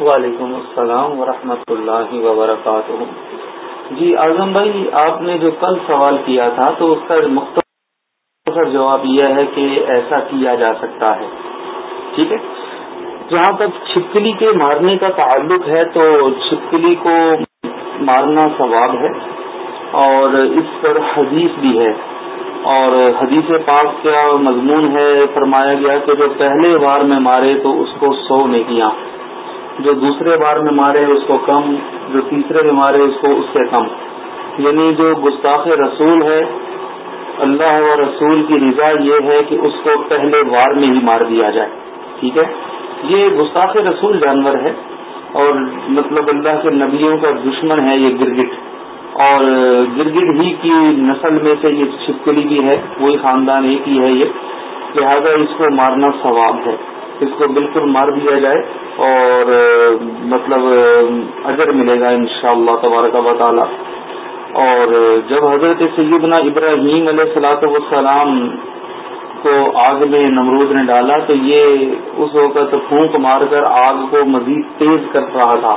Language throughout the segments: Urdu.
وعلیکم السلام ورحمۃ اللہ وبرکاتہ۔ جی اعظم بھائی، آپ نے جو کل سوال کیا تھا، تو اس کا مختصر جواب یہ ہے کہ ایسا کیا جا سکتا ہے۔ ٹھیک ہے؟ جہاں تک چھپکلی کے مارنے کا تعلق ہے، تو چھپکلی کو مارنا ثواب ہے، اور اس پر حدیث بھی ہے۔ اور حدیث پاک کا مضمون ہے، فرمایا گیا کہ جو پہلے بار میں مارے، تو اس کو سو نے کیا۔ جو دوسرے بار میں مارے اس کو کم، جو تیسرے میں مارے اس کو اس سے کم۔ یعنی جو گستاخ رسول ہے، اللہ و رسول کی رضا یہ ہے کہ اس کو پہلے وار میں ہی مار دیا جائے۔ ٹھیک ہے؟ یہ گستاخ رسول جانور ہے اور مطلب اللہ کے نبیوں کا دشمن ہے یہ گرگٹ۔ اور گرگٹ ہی کی نسل میں سے یہ چھپکلی بھی ہے، وہی خاندان ایک ہی ہے یہ۔ لہذا اس کو مارنا ثواب ہے۔ اس کو بالکل مار دیا جائے اور مطلب اجر ملے گا ان شاء اللہ تبارک و تعالی۔ اور جب حضرت سیدنا ابراہیم علیہ السلاۃ والسلام کو آگ میں نمرود نے ڈالا تو یہ اس وقت پھونک مار کر آگ کو مزید تیز کر رہا تھا۔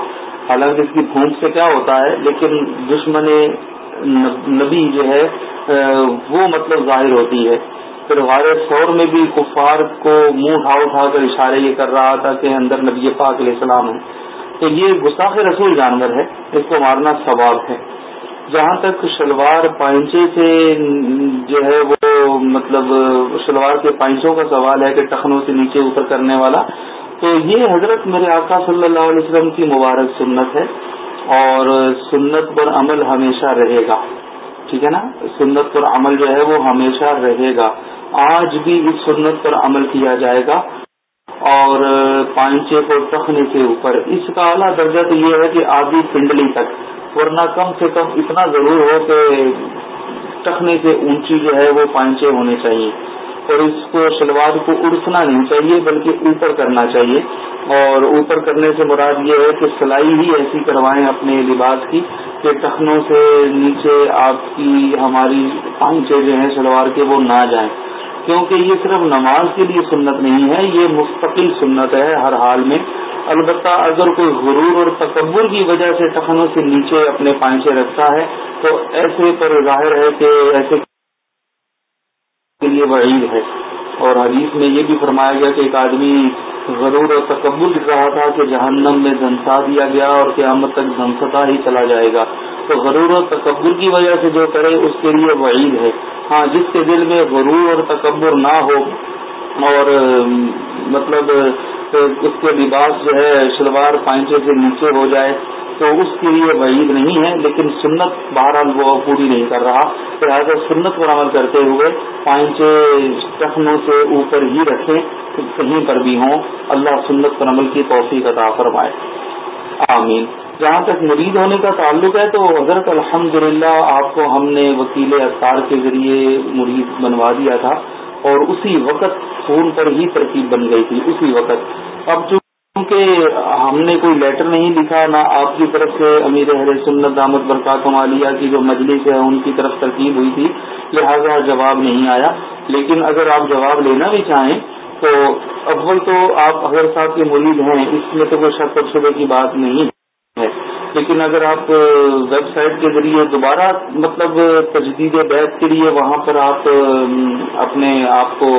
حالانکہ اس کی پھونک سے کیا ہوتا ہے، لیکن دشمن نبی جو ہے وہ مطلب ظاہر ہوتی ہے۔ پھر غار سور میں بھی کفار کو منہ اٹھا اٹھا کر اشارے یہ کر رہا تھا کہ اندر نبی پاک علیہ السلام ہے تو یہ گستاخ رسول جانور ہے، اس کو مارنا ثواب ہے۔ جہاں تک شلوار پائنچے سے جو ہے وہ مطلب شلوار کے پائنچوں کا سوال ہے کہ ٹخنوں سے نیچے اوپر کرنے والا، تو یہ حضرت میرے آقا صلی اللہ علیہ وسلم کی مبارک سنت ہے۔ اور سنت پر عمل ہمیشہ رہے گا۔ ٹھیک ہے نا؟ سنت پر عمل جو ہے وہ ہمیشہ رہے گا۔ آج بھی اس سنت پر عمل کیا جائے گا اور پانچے کو ٹخنے کے اوپر۔ اس کا اعلیٰ درجہ تو یہ ہے کہ آدھی پنڈلی تک، ورنہ کم سے کم اتنا ضرور ہو کہ ٹخنے سے اونچی جو ہے وہ پانچے ہونے چاہیے۔ اور اس کو شلوار کو اڑسنا نہیں چاہیے، بلکہ اوپر کرنا چاہیے۔ اور اوپر کرنے سے مراد یہ ہے کہ سلائی ہی ایسی کروائیں اپنے لباس کی کہ ٹخنوں سے نیچے آپ کی ہماری پانچے جو ہیں شلوار کے وہ نہ جائیں۔ کیونکہ یہ صرف نماز کے لیے سنت نہیں ہے، یہ مستقل سنت ہے ہر حال میں۔ البتہ اگر کوئی غرور اور تکبر کی وجہ سے ٹخنوں سے نیچے اپنے پائنچے رکھتا ہے، تو ایسے پر ظاہر ہے کہ ایسے کے لیے وعید ہے۔ اور حدیث میں یہ بھی فرمایا گیا کہ ایک آدمی غرور اور تکبر دکھ رہا تھا کہ جہنم میں دھنسا دیا گیا اور قیامت تک دھنستا ہی چلا جائے گا۔ تو غرور اور تکبر کی وجہ سے جو کرے، اس کے لیے وعید ہے۔ ہاں جس کے دل میں غرور اور تکبر نہ ہو اور مطلب اس کے لباس جو ہے، شلوار پائنچے سے نیچے ہو جائے تو اس کے لیے وعید نہیں ہے، لیکن سنت بہرحال وہ پوری نہیں کر رہا۔ لہٰذا سنت پر عمل کرتے ہوئے پائنچے ٹخنوں سے اوپر ہی رکھیں، کہیں پر بھی ہوں۔ اللہ سنت پر عمل کی توفیق عطا فرمائے۔ آمین۔ جہاں تک مرید ہونے کا تعلق ہے، تو حضرت الحمد آپ کو ہم نے وکیل اختار کے ذریعے مرید بنوا دیا تھا، اور اسی وقت فون پر ہی ترکیب بن گئی تھی، اسی وقت۔ اب جو کیونکہ ہم نے کوئی لیٹر نہیں لکھا نہ آپ کی طرف سے امیر اہل سنت دامت برکات مالیہ کی جو مجلس ہے ان کی طرف ترکیب ہوئی تھی، لہٰذا جواب نہیں آیا۔ لیکن اگر آپ جواب لینا بھی چاہیں تو اول تو آپ اگر صاحب کے مرید ہیں، اس میں تو کوئی شک و شبے کی بات نہیں ہے۔ لیکن اگر آپ ویب سائٹ کے ذریعے دوبارہ مطلب تجدید بیت کے لیے وہاں پر آپ اپنے آپ کو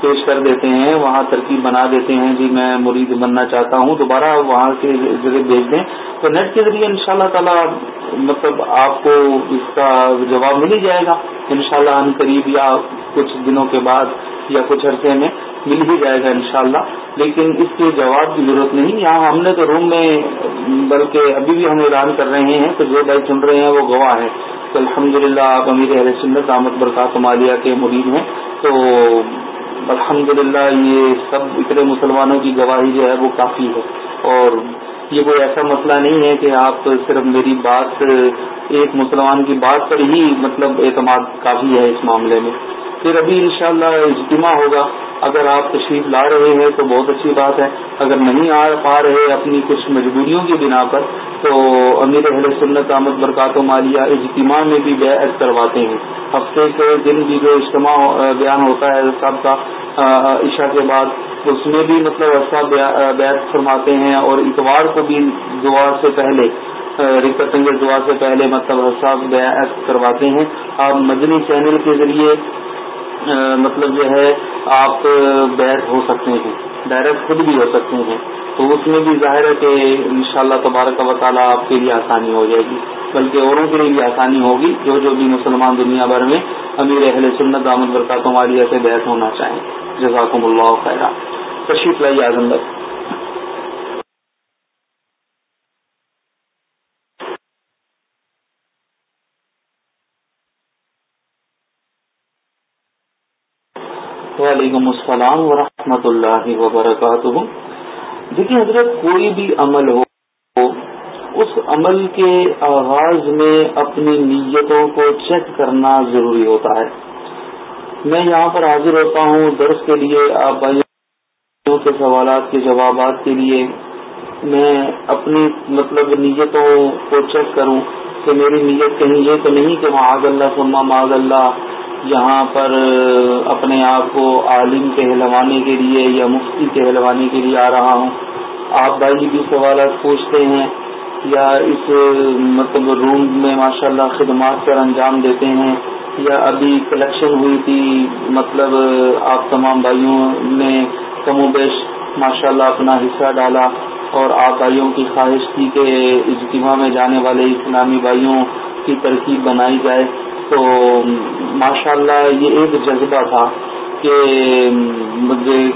پیش کر دیتے ہیں، وہاں ترکیب بنا دیتے ہیں جی میں مرید بننا چاہتا ہوں، دوبارہ وہاں کے ذریعے بھیج دیں، تو نیٹ کے ذریعے ان شاء اللہ تعالیٰ مطلب آپ کو اس کا جواب مل ہی جائے گا۔ ان شاء اللہ قریب یا کچھ دنوں کے بعد یا کچھ عرصے میں مل ہی جائے گا انشاءاللہ۔ لیکن اس کے جواب کی ضرورت نہیں۔ یہاں ہم نے تو روم میں، بلکہ ابھی بھی ہم اعلان کر رہے ہیں تو جو بھائی سن رہے ہیں وہ گواہ ہیں۔ تو الحمد للہ آپ امیر اہل سنت احمد برکات مالیہ کے مرید ہیں۔ تو الحمد للہ یہ سب اتنے مسلمانوں کی گواہی جو ہے وہ کافی ہے۔ اور یہ کوئی ایسا مسئلہ نہیں ہے کہ آپ صرف میری بات، ایک مسلمان کی بات پر ہی مطلب اعتماد کافی ہے اس معاملے میں۔ پھر ابھی انشاءاللہ اجتماع ہوگا۔ اگر آپ تشریف لا رہے ہیں تو بہت اچھی بات ہے۔ اگر نہیں آ پا رہے اپنی کچھ مجبوریوں کی بنا پر، تو امیر اہل سنت احمد برکات و مالیہ اجتماع میں بھی بیعت کرواتے ہیں۔ ہفتے کے دن بھی جو اجتماع بیان ہوتا ہے سب کا عشاء کے بعد، اس میں بھی مطلب ایسا بیت فرماتے ہیں۔ اور اتوار کو بھی دعا سے پہلے رکتنگ دعا سے پہلے مطلب ایسا بیت کرواتے ہیں۔ آپ مدنی چینل کے ذریعے مطلب جو ہے، آپ بیت ہو سکتے ہیں ڈائریکٹ خود بھی ہو سکتے ہیں۔ تو اس میں بھی ظاہر ہے کہ انشاءاللہ تبارک و تعالیٰ آپ کے لیے آسانی ہو جائے گی۔ بلکہ اوروں کے لیے بھی آسانی ہوگی، جو جو بھی مسلمان دنیا بھر میں امیر اہل سنت آمد برکاتوں والی ایسے بیٹھ ہونا چاہیں۔ جزاکم اللہ خیر تشریف لائی اعظم بھائی وعلیکم السلام ورحمۃ اللہ وبرکاتہ۔ دیکھیے حضرت، کوئی بھی عمل ہو، اس عمل کے آغاز میں اپنی نیتوں کو چیک کرنا ضروری ہوتا ہے۔ میں یہاں پر حاضر ہوتا ہوں درس کے لیے، آپ بھائیوں کے سوالات کے جوابات کے لیے۔ میں اپنی مطلب نیتوں کو چیک کروں کہ میری نیت کہیں یہ تو نہیں کہ معاذ اللہ سما معاذ اللہ یہاں پر اپنے آپ کو عالم کہلوانے کے لیے یا مفتی کہلوانے کے لیے آ رہا ہوں۔ آپ بھائی بھی سوالات پوچھتے ہیں یا اس مطلب روم میں ماشاء اللہ خدمات پر انجام دیتے ہیں یا ابھی کلیکشن ہوئی تھی مطلب آپ تمام بھائیوں نے کم و بیش ماشاء اللہ اپنا حصہ ڈالا اور آپ بھائیوں کی خواہش تھی کہ اجتماع میں جانے والے اسلامی بھائیوں کی ترکیب بنائی جائے۔ تو ماشاء اللہ یہ ایک جذبہ تھا کہ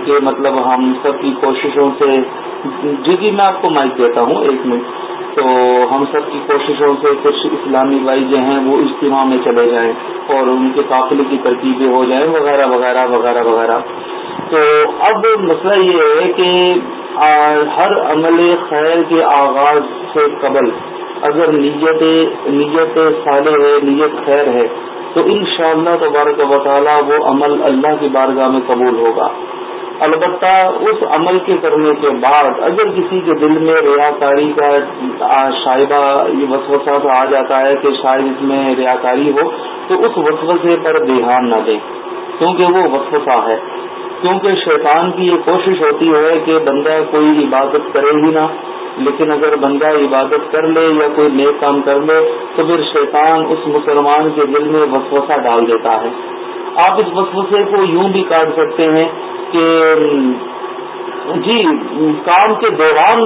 کہ مطلب ہم سب کی کوششوں سے جی جی میں آپ کو مائک دیتا ہوں ایک منٹ تو ہم سب کی کوششوں سے کچھ اسلامی بھائی جو ہیں وہ اجتماع میں چلے جائیں اور ان کے قافلے کی ترکیبیں ہو جائیں، وغیرہ وغیرہ وغیرہ وغیرہ۔ تو اب مسئلہ یہ ہے کہ ہر عمل خیر کے آغاز سے قبل اگر نیت نیت صالح ہے، نیت خیر ہے، تو ان شاء اللہ تبارک و تعالیٰ وہ عمل اللہ کی بارگاہ میں قبول ہوگا۔ البتہ اس عمل کے کرنے کے بعد اگر کسی کے دل میں ریاکاری کا شائبہ یہ وسوسہ تو آ جاتا ہے کہ شاید اس میں ریاکاری ہو، تو اس وسوسے پر دھیان نہ دے۔ کیونکہ وہ وسوسہ ہے۔ کیونکہ شیطان کی یہ کوشش ہوتی ہے کہ بندہ کوئی عبادت کرے ہی نہ۔ لیکن اگر بندہ عبادت کر لے یا کوئی نیک کام کر لے، تو پھر شیطان اس مسلمان کے دل میں وسوسہ ڈال دیتا ہے۔ آپ اس وسوسے کو یوں بھی کاٹ سکتے ہیں کہ جی کام کے دوران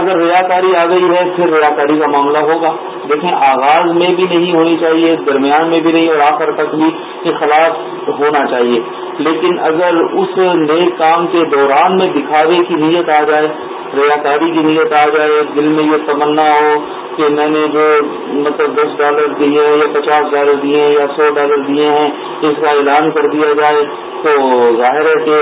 اگر ریاکاری آ گئی ہے، پھر ریاکاری کا معاملہ ہوگا۔ دیکھیں، آغاز میں بھی نہیں ہونی چاہیے، درمیان میں بھی نہیں، اور آخر تک بھی کے خلاف ہونا چاہیے۔ لیکن اگر اس نئے کام کے دوران میں دکھاوے کی نیت آ جائے، ریاکاری کی نیت آ جائے، دل میں یہ تمنا ہو کہ میں نے جو مطلب دس ڈالر دیے ہیں یا پچاس ڈالر دیے ہیں یا سو ڈالر دیے ہیں، اس کا اعلان کر دیا جائے تو ظاہر ہے کہ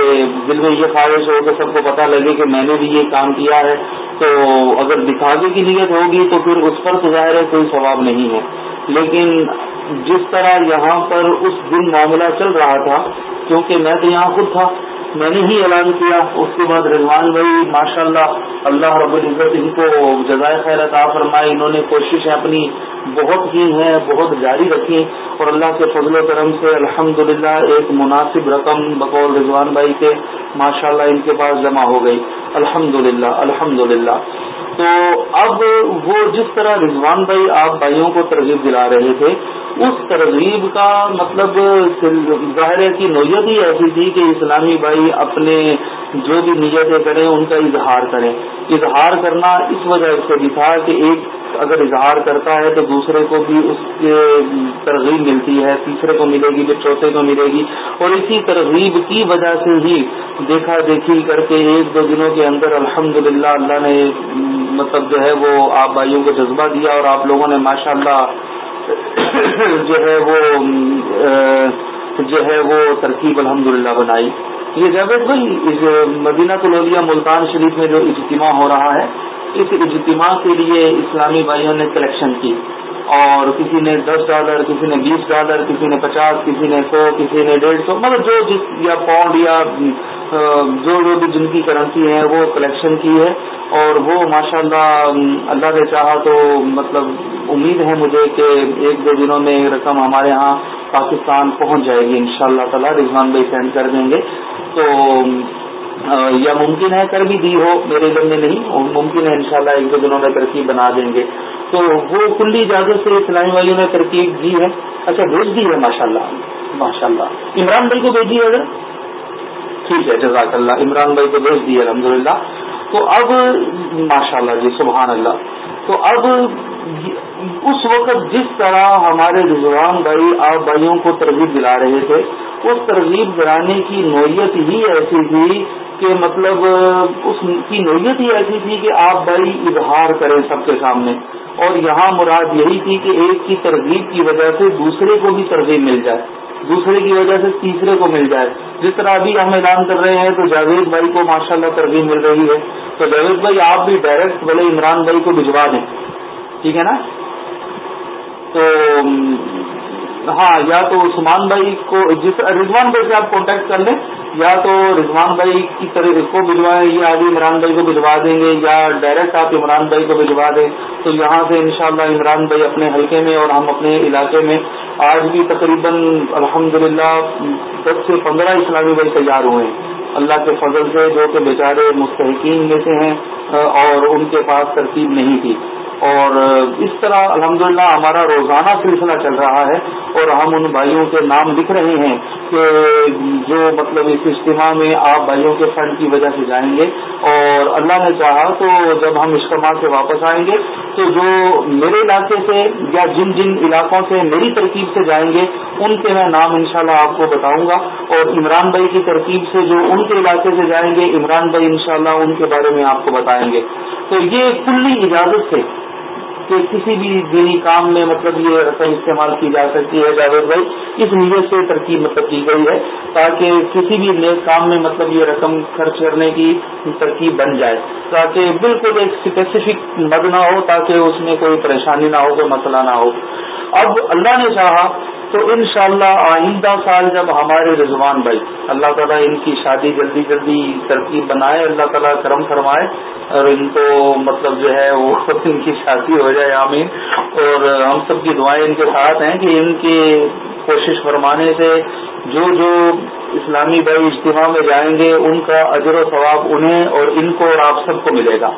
دل میں یہ خواہش ہو کہ سب کو پتہ لگے کہ میں نے بھی یہ کام کیا ہے۔ تو اگر دکھاوے کی نیت ہوگی تو پھر اس پر تو ظاہر ہے کوئی ثواب نہیں ہے۔ لیکن جس طرح یہاں پر اس دن معاملہ چل رہا تھا، کیونکہ میں تو یہاں خود تھا میں نے ہی اعلان کیا، اس کے بعد رضوان بھائی ماشاء اللہ اللہ رب العزت ان کو جزائے خیر عطا فرمائی انہوں نے کوششیں اپنی بہت کی ہیں، بہت جاری رکھی اور اللہ کے فضل و کرم سے الحمد ایک مناسب رقم بقول رضوان بھائی کے ماشاء اللہ ان کے پاس جمع ہو گئی۔ الحمد للہ الحمد للہ تو اب وہ جس طرح رضوان بھائی آپ بھائیوں کو ترغیب دلا رہے تھے، اس ترغیب کا مطلب ظاہر ہے کہ نوعیت ہی ایسی تھی کہ اسلامی بھائی اپنے جو بھی نیتیں کریں، ان کا اظہار کریں۔ اظہار کرنا اس وجہ سے بھی تھا کہ ایک اگر اظہار کرتا ہے تو دوسرے کو بھی اس کے ترغیب ملتی ہے، تیسرے کو ملے گی، پھر چوتھے کو ملے گی۔ اور اسی ترغیب کی وجہ سے ہی دیکھا دیکھی کر کے ایک دو دنوں کے اندر الحمد اللہ نے مطلب جو ہے وہ آپ بھائیوں کو جذبہ دیا اور آپ لوگوں نے ماشاء اللہ جو ہے وہ جو ہے وہ ترکیب الحمد بنائی۔ یہ جاوید بھائی مدینہ کلولیا ملتان شریف میں جو اجتماع ہو رہا ہے، اس اجتماع کے لیے اسلامی بھائیوں نے کلیکشن کی۔ اور کسی نے دس ڈالر، کسی نے بیس ڈالر، کسی نے پچاس، کسی نے سو، کسی نے ڈیڑھ سو مطلب جو جس یا پاؤنڈ یا جو جو بھی جن کی کرنسی ہے، وہ کلیکشن کی ہے اور وہ ماشاء اللہ اللہ نے چاہا تو مطلب امید ہے مجھے کہ ایک دو دنوں میں رقم ہمارے ہاں پاکستان پہنچ جائے گی ان شاء اللہ تعالیٰ، رضوان بھائی سینڈ کر دیں گے۔ تو یا ممکن ہے کر بھی دی ہو، میرے علم میں نہیں، ممکن ہے انشاءاللہ ایک دو دنوں میں ترکیب بنا دیں گے۔ تو وہ کلی اجازت سے اسلامی بھائیوں نے ترکیب دی ہے۔ اچھا بھیج دی ہے ماشاء اللہ ماشاء اللہ عمران بھائی کو بھیجیے اگر۔ ٹھیک ہے جزاک اللہ عمران بھائی کو بھیج دیے الحمد تو اب ماشاء اللہ جی سبحان اللہ تو اب، اس وقت جس طرح ہمارے رضوان بھائی آپ بھائیوں کو ترغیب دلا رہے تھے اس ترغیب دلانے کی نوعیت ہی ایسی تھی کہ مطلب اس کی نوعیت ہی ایسی تھی کہ آپ بھائی اظہار کریں سب کے سامنے۔ اور یہاں مراد یہی تھی کہ ایک کی ترغیب کی وجہ سے دوسرے کو بھی ترغیب مل جائے، دوسرے کی وجہ سے تیسرے کو مل جائے۔ جس طرح ابھی ہم اعلان کر رہے ہیں تو جاوید بھائی کو ماشاء اللہ ترغیب مل رہی ہے۔ تو جاوید بھائی، آپ بھی ڈائریکٹ بولے عمران بھائی کو بھجوا دیں۔ ٹھیک ہے نا؟ تو ہاں یا تو عثمان بھائی کو جس رضوان بھائی سے آپ کانٹیکٹ کر لیں، یا تو رضوان بھائی کی طرح اس کو بھجوائیں یا آگے عمران بھائی کو بھجوا دیں گے، یا ڈائریکٹ آپ عمران بھائی کو بھجوا دیں۔ تو یہاں سے انشاءاللہ عمران بھائی اپنے حلقے میں اور ہم اپنے علاقے میں آج بھی تقریباً الحمدللہ دس سے پندرہ اسلامی بھائی تیار ہوئے ہیں۔ اللہ کے فضل سے جو کہ بیچارے مستحقین میں سے ہیں، اور ان کے پاس ترتیب نہیں تھی۔ اور اس طرح الحمدللہ ہمارا روزانہ سلسلہ چل رہا ہے اور ہم ان بھائیوں کے نام لکھ رہے ہیں کہ جو مطلب اس اجتماع میں آپ بھائیوں کے فنڈ کی وجہ سے جائیں گے اور اللہ نے چاہا تو جب ہم اجتماع سے واپس آئیں گے تو جو میرے علاقے سے یا جن جن علاقوں سے میری ترکیب سے جائیں گے ان کے میں نام انشاءاللہ شاء آپ کو بتاؤں گا اور عمران بھائی کی ترکیب سے جو ان کے علاقے سے جائیں گے عمران بھائی انشاءاللہ ان کے بارے میں آپ کو بتائیں گے تو یہ کلی اجازت سے کہ کسی بھی دینی کام میں مطلب یہ رقم استعمال کی جا سکتی ہے جاوید بھائی، اس نیت سے ترکیب مطلب کی گئی ہے تاکہ کسی بھی نیک کام میں مطلب یہ رقم خرچ کرنے کی ترکیب بن جائے۔ تاکہ بالکل ایک اسپیسیفک مد نہ ہو، تاکہ اس میں کوئی پریشانی نہ ہو، کوئی مسئلہ نہ ہو۔ اب اللہ نے چاہا تو انشاءاللہ آئندہ سال جب ہمارے رضوان بھائی، اللہ تعالیٰ ان کی شادی جلدی جلدی ترکیب بنائے، اللہ تعالیٰ کرم فرمائے اور ان کو مطلب جو ہے وہ ان کی شادی ہو جائے، آمین۔ اور ہم سب کی دعائیں ان کے ساتھ ہیں کہ ان کی کوشش فرمانے سے جو جو اسلامی بھائی اجتماع میں جائیں گے، ان کا اجر و ثواب انہیں اور ان کو اور آپ سب کو ملے گا۔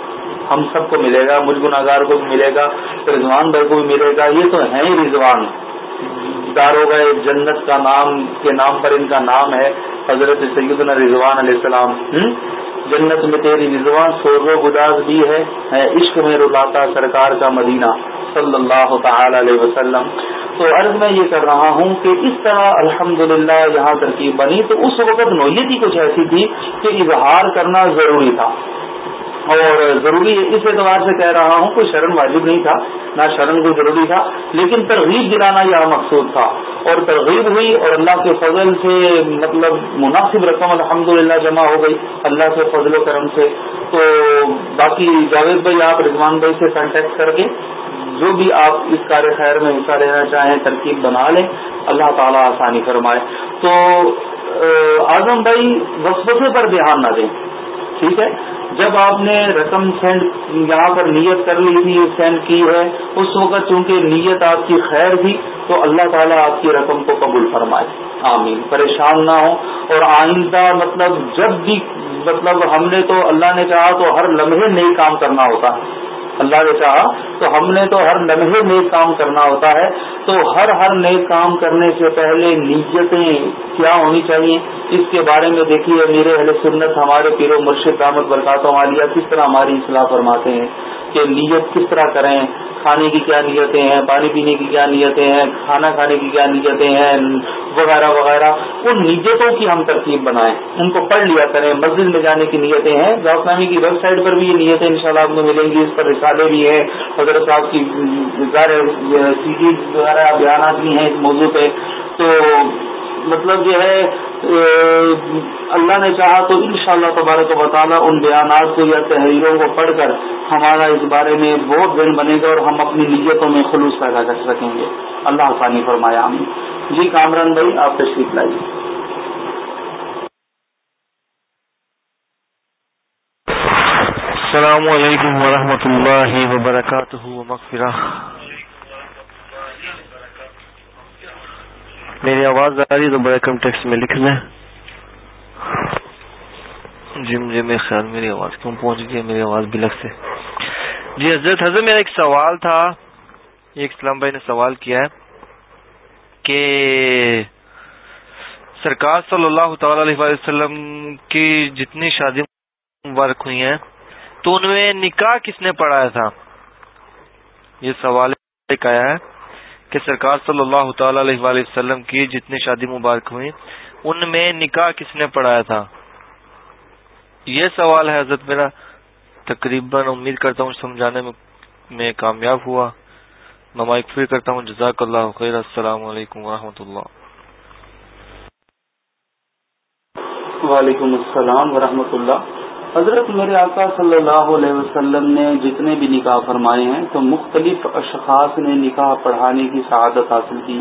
ہم سب کو ملے گا، مجھ گناگار کو بھی ملے گا، رضوان بھائی کو بھی ملے گا، یہ تو ہیں ہی رضوان۔ داروغ جنت کا نام، کے نام پر ان کا نام ہے حضرت سیدنا رضوان علیہ السلام۔ جنت میں تیری رضوان سور و گداز بھی ہے عشق میں رلاتا سرکار کا مدینہ۔ صلی اللہ تعالی علیہ وسلم۔ تو عرض میں یہ کر رہا ہوں کہ اس طرح الحمدللہ یہاں ترکیب بنی تو اس وقت نوعیت ہی کچھ ایسی تھی کہ اظہار کرنا ضروری تھا۔ اور ضروری اس اعتبار سے کہہ رہا ہوں، کوئی شرم واجب نہیں تھا، نہ شرم کو ضروری تھا، لیکن ترغیب دلانا یہ مقصود تھا۔ اور ترغیب ہوئی اور اللہ کے فضل سے مطلب مناسب رقم الحمدللہ جمع ہو گئی، اللہ کے فضل و کرم سے۔ تو باقی جاوید بھائی، آپ رضوان بھائی سے کانٹیکٹ کر کے جو بھی آپ اس کار خیر میں حصہ لینا چاہیں، ترکیب بنا لیں، اللہ تعالیٰ آسانی فرمائے۔ تو اعظم بھائی، وسوسے پر دھیان نہ دیں۔ ٹھیک ہے؟ جب آپ نے رقم سینڈ یہاں پر نیت کر لی تھی، سینڈ کی ہے، اس وقت چونکہ نیت آپ کی خیر تھی، تو اللہ تعالیٰ آپ کی رقم کو قبول فرمائے۔ آمین۔ پریشان نہ ہو اور آئندہ مطلب جب بھی مطلب ہم نے تو اللہ نے کہا تو ہر لمحے نئی کام کرنا ہوتا ہے۔ اللہ نے چاہا تو ہم نے تو ہر لمحے نیک کام کرنا ہوتا ہے، تو ہر ہر نیک کام کرنے سے پہلے نیتیں کیا ہونی چاہیے؟ اس کے بارے میں دیکھیے، میرے اہل سنت، ہمارے پیرو مرشد دامت برکات والیہ کس طرح ہماری اصلاح فرماتے ہیں کہ نیت کس طرح کریں؟ کھانے کی کیا نیتیں ہیں؟ پانی پینے کی کیا نیتیں ہیں؟ کھانا کھانے کی کیا نیتیں ہیں؟ وغیرہ وغیرہ۔ ان نیتوں کی ہم ترتیب بنائیں، ان کو پڑھ لیا کریں۔ مسجد میں جانے کی نیتیں ہیں نامی کی ویب سائٹ پر بھی یہ نیتیں ان شاء اللہ آپ کو ملیں گی، اس پر رسالے بھی ہیں۔ حضرت صاحب کی سی ڈی وغیرہ بیانات بھی ہیں اس موضوع پہ۔ تو مطلب جو ہے اللہ نے چاہا تو ان شاء اللہ تبارک و تعالیٰ ان بیانات کو یا تحریروں کو پڑھ کر ہمارا اس بارے میں بہت دن بنے گا اور ہم اپنی نیتوں میں خلوص پیدا کر سکیں گے۔ اللہ آسانی فرمایا ہم جی کامران بھائی، آپ تشریف لائیے۔ السلام علیکم ورحمۃ اللہ وبرکاتہ مغفرہ میری آواز آ رہی تو بڑے کم ٹیکس میں لکھ لیں جی مجھے میرے خیال میری آواز کیوں پہنچ گئی میری آواز بلک سے۔ جی حضرت حضرت، میرا ایک سوال تھا۔ ایک اسلام بھائی نے سوال کیا ہے کہ سرکار صلی اللہ تعالی علیہ وسلم کی جتنی شادی ورک ہوئی ہیں تو ان میں نکاح کس نے پڑھایا تھا؟ یہ سوال آیا ہے کہ سرکار صلی اللہ تعالی علیہ وسلم کی جتنی شادی مبارک ہوئی، ان میں نکاح کس نے پڑھایا تھا؟ یہ سوال ہے حضرت، میرا تقریباً امید کرتا ہوں سمجھانے میں کامیاب ہوا۔ میں فری کرتا ہوں۔ جزاک اللہ خیر۔ السلام علیکم و اللہ۔ وعلیکم السلام ورحمۃ اللہ۔ حضرت میرے آقا صلی اللہ علیہ وسلم نے جتنے بھی نکاح فرمائے ہیں تو مختلف اشخاص نے نکاح پڑھانے کی سعادت حاصل کی۔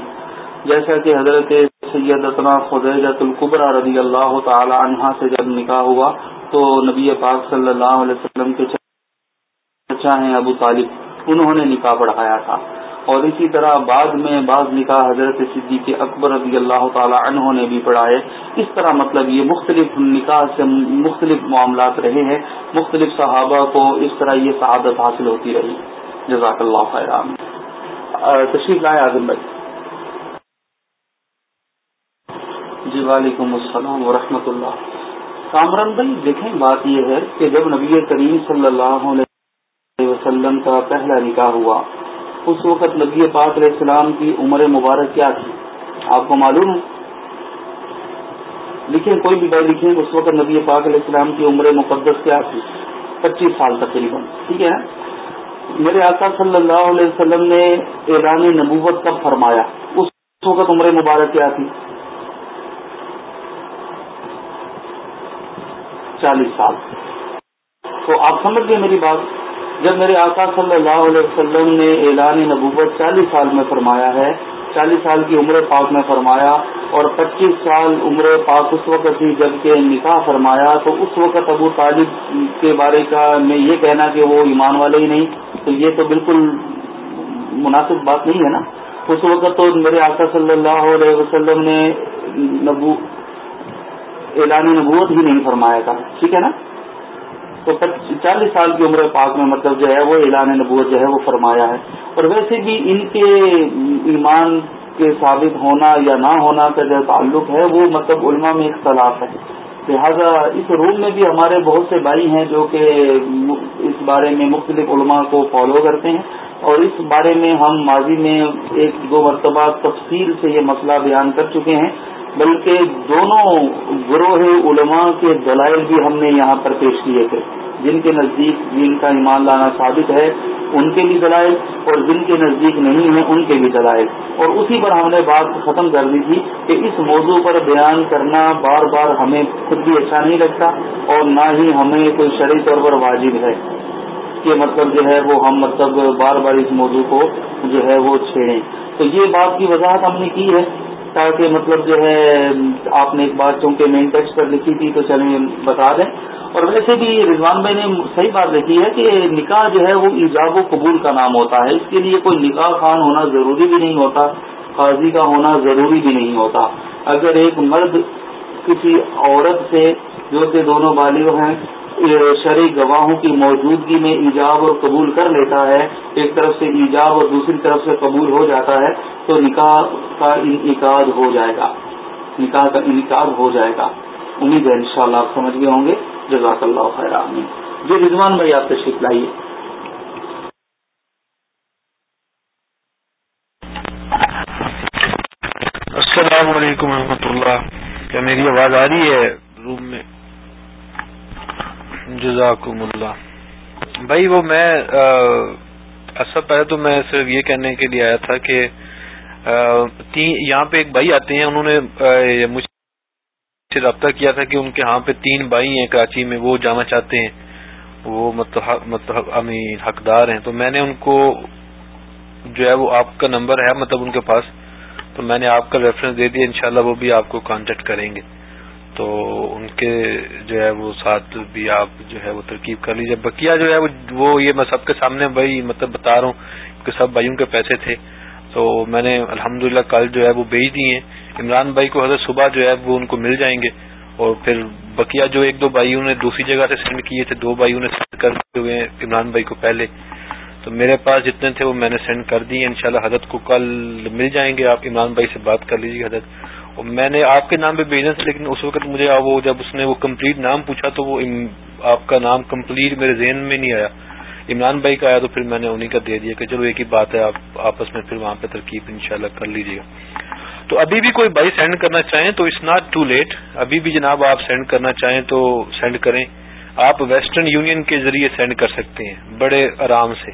جیسا کہ حضرت سیدتنا خدیجت القبرہ رضی اللہ تعالی عنہا سے جب نکاح ہوا تو نبی پاک صلی اللہ علیہ وسلم کے چچا ہیں ابو طالب، انہوں نے نکاح پڑھایا تھا۔ اور اسی طرح بعد میں بعض نکاح حضرت صدیق اکبر رضی اللہ تعالی عنہ نے بھی پڑھائے۔ اس طرح مطلب یہ مختلف نکاح سے مختلف معاملات رہے ہیں۔ مختلف صحابہ کو اس طرح یہ سعادت حاصل ہوتی رہی۔ جزاک اللہ خیرام تشریف لائے اعظم بھائی۔ جی وعلیکم السلام ورحمۃ اللہ۔ کامران بھائی، دیکھیں، بات یہ ہے کہ جب نبی کریم صلی اللہ علیہ وسلم کا پہلا نکاح ہوا اس وقت نبی پاک علیہ السلام کی عمر مبارک کیا تھی؟ آپ کو معلوم ہے؟ لکھیں، کوئی بھی بھائی لکھیں، اس وقت نبی پاک علیہ السلام کی عمر مقدس کیا تھی؟ پچیس سال تقریباً، ٹھیک ہے؟ میرے آقا صلی اللہ علیہ وسلم نے اعلان نبوت کب فرمایا؟ اس وقت عمر مبارک کیا تھی؟ چالیس سال۔ تو آپ سمجھ گئے میری بات؟ جب میرے آقا صلی اللہ علیہ وسلم نے اعلان نبوت چالیس سال میں فرمایا ہے، چالیس سال کی عمر پاک میں فرمایا اور پچیس سال عمر پاک اس وقت تھی جبکہ نکاح فرمایا، تو اس وقت ابو طالب کے بارے کا میں یہ کہنا کہ وہ ایمان والے ہی نہیں، تو یہ تو بالکل مناسب بات نہیں ہے نا؟ اس وقت تو میرے آقا صلی اللہ علیہ وسلم نے نبو اعلان نبوت بھی نہیں فرمایا تھا، ٹھیک ہے نا؟ تو چالیس سال کی عمر پاک میں مطلب جو ہے وہ اعلان نبوت جو ہے وہ فرمایا ہے۔ اور ویسے بھی ان کے ایمان کے ثابت ہونا یا نہ ہونا کا جو تعلق ہے وہ مطلب علماء میں اختلاف ہے۔ لہذا اس روم میں بھی ہمارے بہت سے بھائی ہیں جو کہ اس بارے میں مختلف علماء کو فالو کرتے ہیں۔ اور اس بارے میں ہم ماضی میں ایک دو مرتبہ تفصیل سے یہ مسئلہ بیان کر چکے ہیں۔ بلکہ دونوں گروہ علماء کے دلائل بھی ہم نے یہاں پر پیش کیے تھے۔ جن کے نزدیک جن کا ایمان لانا ثابت ہے، ان کے بھی دلائل، اور جن کے نزدیک نہیں ہیں، ان کے بھی دلائل۔ اور اسی پر ہم نے بات ختم کر دی تھی کہ اس موضوع پر بیان کرنا بار بار ہمیں خود بھی اچھا نہیں لگتا، اور نہ ہی ہمیں کوئی شرعی طور پر واجب ہے۔ کہ مطلب جو ہے، وہ ہم مطلب بار بار اس موضوع کو جو ہے، وہ چھیڑیں۔ تو یہ بات کی وضاحت ہم نے کی ہے۔ تاکہ مطلب جو ہے، آپ نے ایک بات چونکہ مین ٹیکسٹ پر لکھی تھی تو چلیں بتا دیں۔ اور ویسے بھی رضوان بھائی نے صحیح بات لکھی ہے کہ نکاح جو ہے وہ ایجاب و قبول کا نام ہوتا ہے۔ اس کے لیے کوئی نکاح خان ہونا ضروری بھی نہیں ہوتا، قاضی کا ہونا ضروری بھی نہیں ہوتا۔ اگر ایک مرد کسی عورت سے، جو کہ دونوں بالغ ہیں شرع گواہوں کی موجودگی میں ایجاب اور قبول کر لیتا ہے، ایک طرف سے ایجاب اور دوسری طرف سے قبول ہو جاتا ہے، تو نکاح کا انعقاد ہو جائے گا۔ نکاح کا انعقاد ہو جائے گا۔ امید ہے انشاءاللہ آپ سمجھ گئے ہوں گے۔ جزاک اللہ خیر، آمین۔ جی رضوان بھائی، آپ تشریف لائیے۔ السلام علیکم و اللہ۔ کیا میری آواز آ رہی ہے روم میں؟ جزاکم اللہ۔ بھائی وہ میں اصل پہلے تو میں صرف یہ کہنے کے لیے آیا تھا کہ یہاں پہ ایک بھائی آتے ہیں، انہوں نے مجھ سے رابطہ کیا تھا کہ ان کے ہاں پہ تین بھائی ہیں کراچی میں، وہ جانا چاہتے ہیں۔ وہ مطلب حقدار ہیں۔ تو میں نے ان کو جو ہے وہ آپ کا نمبر ہے مطلب ان کے پاس، تو میں نے آپ کا ریفرنس دے دیا، انشاءاللہ وہ بھی آپ کو کانٹیکٹ کریں گے۔ تو ان کے جو ہے وہ ساتھ بھی آپ جو ہے وہ ترکیب کر لیجیے بکیا جو ہے وہ یہ میں سب کے سامنے بھائی مطلب بتا رہا ہوں کہ سب بھائیوں کے پیسے تھے۔ تو میں نے الحمد کل جو ہے وہ بھیج دی ہیں۔ عمران بھائی کو حضرت صبح جو ہے وہ ان کو مل جائیں گے۔ اور پھر بقیہ جو ایک دو بھائیوں نے دوسری جگہ سے سینڈ کیے تھے، دو بھائیوں نے سینڈ کر دیے ہوئے ہیں عمران بھائی کو پہلے۔ تو میرے پاس جتنے تھے وہ میں نے سینڈ کر دیے۔ انشاءاللہ حضرت کو کل مل جائیں گے۔ آپ عمران بھائی سے بات کر لیجیے حضرت۔ میں نے آپ کے نام پہ بھیجنا تھا لیکن اس وقت مجھے وہ جب اس نے وہ کمپلیٹ نام پوچھا تو وہ آپ کا نام کمپلیٹ میرے ذہن میں نہیں آیا۔ عمران بھائی کا آیا تو پھر میں نے انہیں کا دے دیا کہ چلو ایک ہی بات ہے، آپ آپس میں پھر وہاں پہ ترکیب انشاءاللہ کر لیجیے۔ گا تو ابھی بھی کوئی بھائی سینڈ کرنا چاہیں تو اٹس ناٹ ٹو لیٹ ابھی بھی جناب آپ سینڈ کرنا چاہیں تو سینڈ کریں۔ آپ ویسٹرن یونین کے ذریعے سینڈ کر سکتے ہیں، بڑے آرام سے۔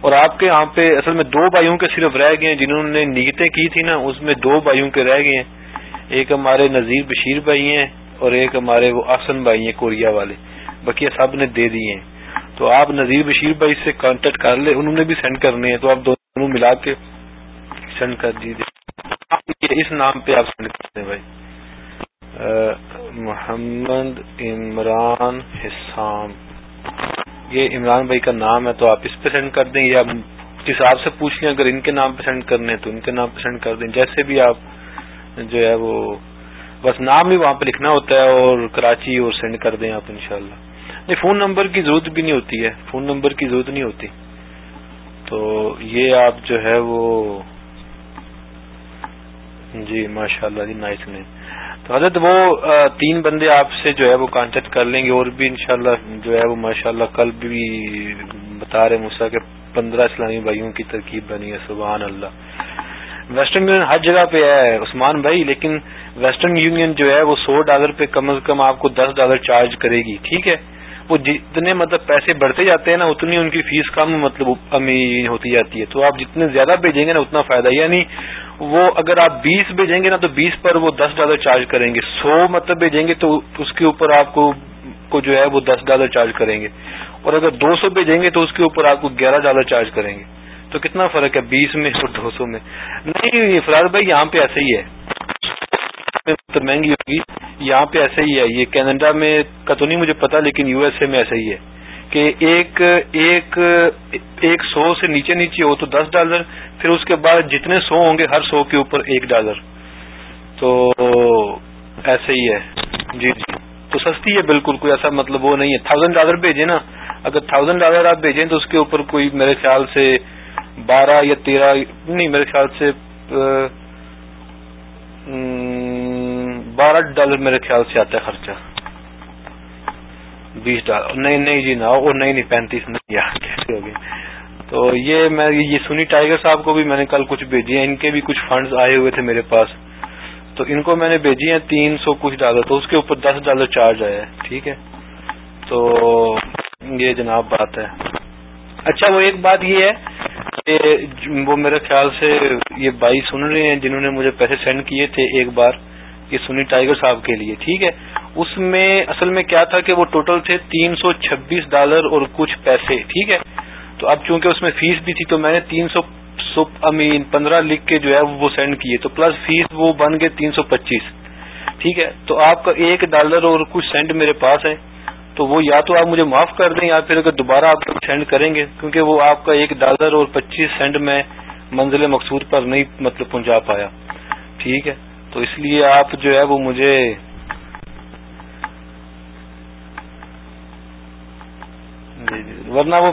اور آپ کے یہاں پہ اصل میں دو بھائیوں کے صرف رہ گئے ہیں، جنہوں نے نیتیں کی تھی نا، اس میں دو بھائیوں کے رہ گئے ہیں۔ ایک ہمارے نذیر بشیر بھائی ہیں اور ایک ہمارے وہ آسن بھائی ہیں کوریا والے بقیہ سب نے دے دیے ہیں۔ تو آپ نذیر بشیر بھائی سے کانٹیکٹ کر لیں، انہوں نے بھی سینڈ کرنے ہیں، تو آپ دونوں ملا کے سینڈ کر دیجیے اس نام پہ آپ سینڈ کر دیں بھائی۔ محمد عمران حسام۔ یہ عمران بھائی کا نام ہے، تو آپ اس پہ سینڈ کر دیں یا کس آپ سے پوچھ لیں، اگر ان کے نام پہ سینڈ کرنے تو ان کے نام پہ سینڈ کر دیں۔ جیسے بھی آپ جو ہے وہ بس نام ہی وہاں پہ لکھنا ہوتا ہے اور کراچی اور سینڈ کر دیں آپ انشاءاللہ۔ نہیں، فون نمبر کی ضرورت بھی نہیں ہوتی ہے۔ فون نمبر کی ضرورت نہیں ہوتی۔ تو یہ آپ جو ہے وہ جی ماشاء اللہ جی نائس نے تو حضرت وہ تین بندے آپ سے جو ہے وہ کانٹیکٹ کر لیں گے اور بھی انشاءاللہ جو ہے وہ ماشاء اللہ کل بھی بتا رہے مسا کہ پندرہ اسلامی بھائیوں کی ترکیب بنی ہے، سبحان اللہ۔ ویسٹرن یونین ہر جگہ پہ ہے، عثمان بھائی، لیکن ویسٹرن یونین جو ہے وہ سو ڈالر پہ کم از کم آپ کو دس ڈالر چارج کرے گی، ٹھیک ہے؟ وہ جتنے مطلب پیسے بڑھتے جاتے ہیں نا، اتنی ان کی فیس کم مطلب ہوتی جاتی ہے۔ تو آپ جتنے زیادہ بھیجیں گے نا، اتنا فائدہ۔ یعنی وہ اگر آپ بیس بھیجیں گے نا، تو بیس پر وہ دس ڈالر چارج کریں گے۔ سو مطلب بھیجیں گے تو اس کے اوپر آپ کو کو جو ہے وہ دس ڈالر چارج کریں گے۔ اور اگر دو سو بھیجیں گے تو اس کے اوپر آپ کو گیارہ ڈالر چارج کریں گے۔ تو کتنا فرق ہے بیس میں اور دو سو میں؟ نہیں فراز بھائی، یہاں پہ ایسے ہی ہے۔ تو مہنگی ہوگی۔ یہاں پہ ایسے ہی ہے۔ یہ کینیڈا میں کا تو نہیں مجھے پتا، لیکن یو ایس اے میں ایسا ہی ہے کہ ایک ایک ایک سو سے نیچے نیچے ہو تو دس ڈالر، پھر اس کے بعد جتنے سو ہوں گے، ہر سو کے اوپر ایک ڈالر۔ تو ایسے ہی ہے۔ جی جی۔ تو سستی ہے بالکل، کوئی ایسا مطلب وہ نہیں ہے۔ تھاؤزینڈ ڈالر بھیجیں نا۔ اگر تھاؤزینڈ ڈالر آپ بھیجیں تو اس کے اوپر کوئی میرے خیال سے بارہ یا تیرہ، نہیں، میرے خیال سے بارہ ڈالر میرے خیال سے آتا ہے خرچہ۔ بیس ڈالر۔ نہیں نہیں جی نہ، وہ نہیں نہیں، پینتیس، نہیں کیسے ہوگی تو یہ میں، یہ سنی ٹائیگر صاحب کو بھی میں نے کل کچھ بھیجی ہیں۔ ان کے بھی کچھ فنڈز آئے ہوئے تھے میرے پاس۔ تو ان کو میں نے بھیجی ہیں تین سو کچھ ڈالر۔ تو اس کے اوپر دس ڈالر چارج آیا ہے۔ ٹھیک ہے۔ تو یہ جناب بات ہے۔ اچھا وہ ایک بات یہ ہے کہ وہ میرے خیال سے یہ بھائی سن رہے ہیں جنہوں نے مجھے پیسے سینڈ کیے تھے ایک بار یہ سنی ٹائیگر صاحب کے لیے، ٹھیک ہے؟ اس میں اصل میں کیا تھا کہ وہ ٹوٹل تھے تین سو چھبیس ڈالر اور کچھ پیسے، ٹھیک ہے؟ تو اب چونکہ اس میں فیس بھی تھی تو میں نے تین سو امین پندرہ لکھ کے جو ہے وہ سینڈ کیے، تو پلس فیس وہ بن گئے تین سو پچیس، ٹھیک ہے؟ تو آپ کا ایک ڈالر اور کچھ سینٹ میرے پاس ہے۔ تو وہ یا تو آپ مجھے معاف کر دیں یا پھر اگر دوبارہ آپ سینڈ کریں گے، کیونکہ وہ آپ کا ایک ڈالر اور پچیس سینٹ میں منزل مقصود پر نہیں مطلب پہنچا پایا۔ ٹھیک ہے؟ تو اس لیے آپ جو ہے وہ مجھے جی، جی، جی، ورنہ وہ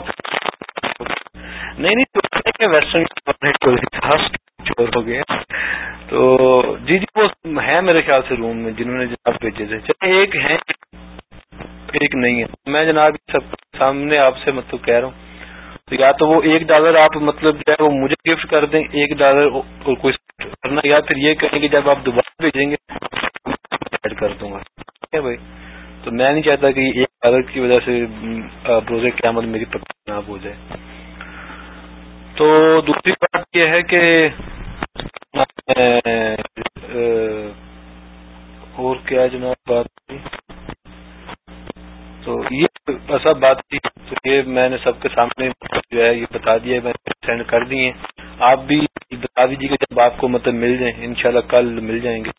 نہیں نہیں ویسٹرن چور ہو گیا۔ تو جی جی وہ ہے میرے خیال سے روم میں، جنہوں نے جناب بھیجے تھے۔ چلے ایک ہے ایک نہیں ہے۔ میں جناب سب سامنے آپ سے مطلب کہہ رہا ہوں۔ تو یا تو وہ ایک ڈالر آپ مطلب جو ہے وہ مجھے گفٹ کر دیں، ایک ڈالر اور کوئی کرنا، یا پھر یہ کہیں گے جب آپ دوبارہ بھیجیں گے ایڈ کر دوں گا۔ ٹھیک ہے بھائی؟ تو میں نہیں چاہتا کہ ایک ڈالر کی وجہ سے روز قیامت میری پکڑ ہو جائے۔ تو دوسری بات یہ ہے کہ اور کیا جناب بات یہ ایسا بات تھی۔ تو یہ میں نے سب کے سامنے جو ہے یہ بتا دیا، میں سینڈ کر دیے آپ بھی بتا دیجیے کہ جب آپ کو مطلب مل جائیں، انشاءاللہ کل مل جائیں گے۔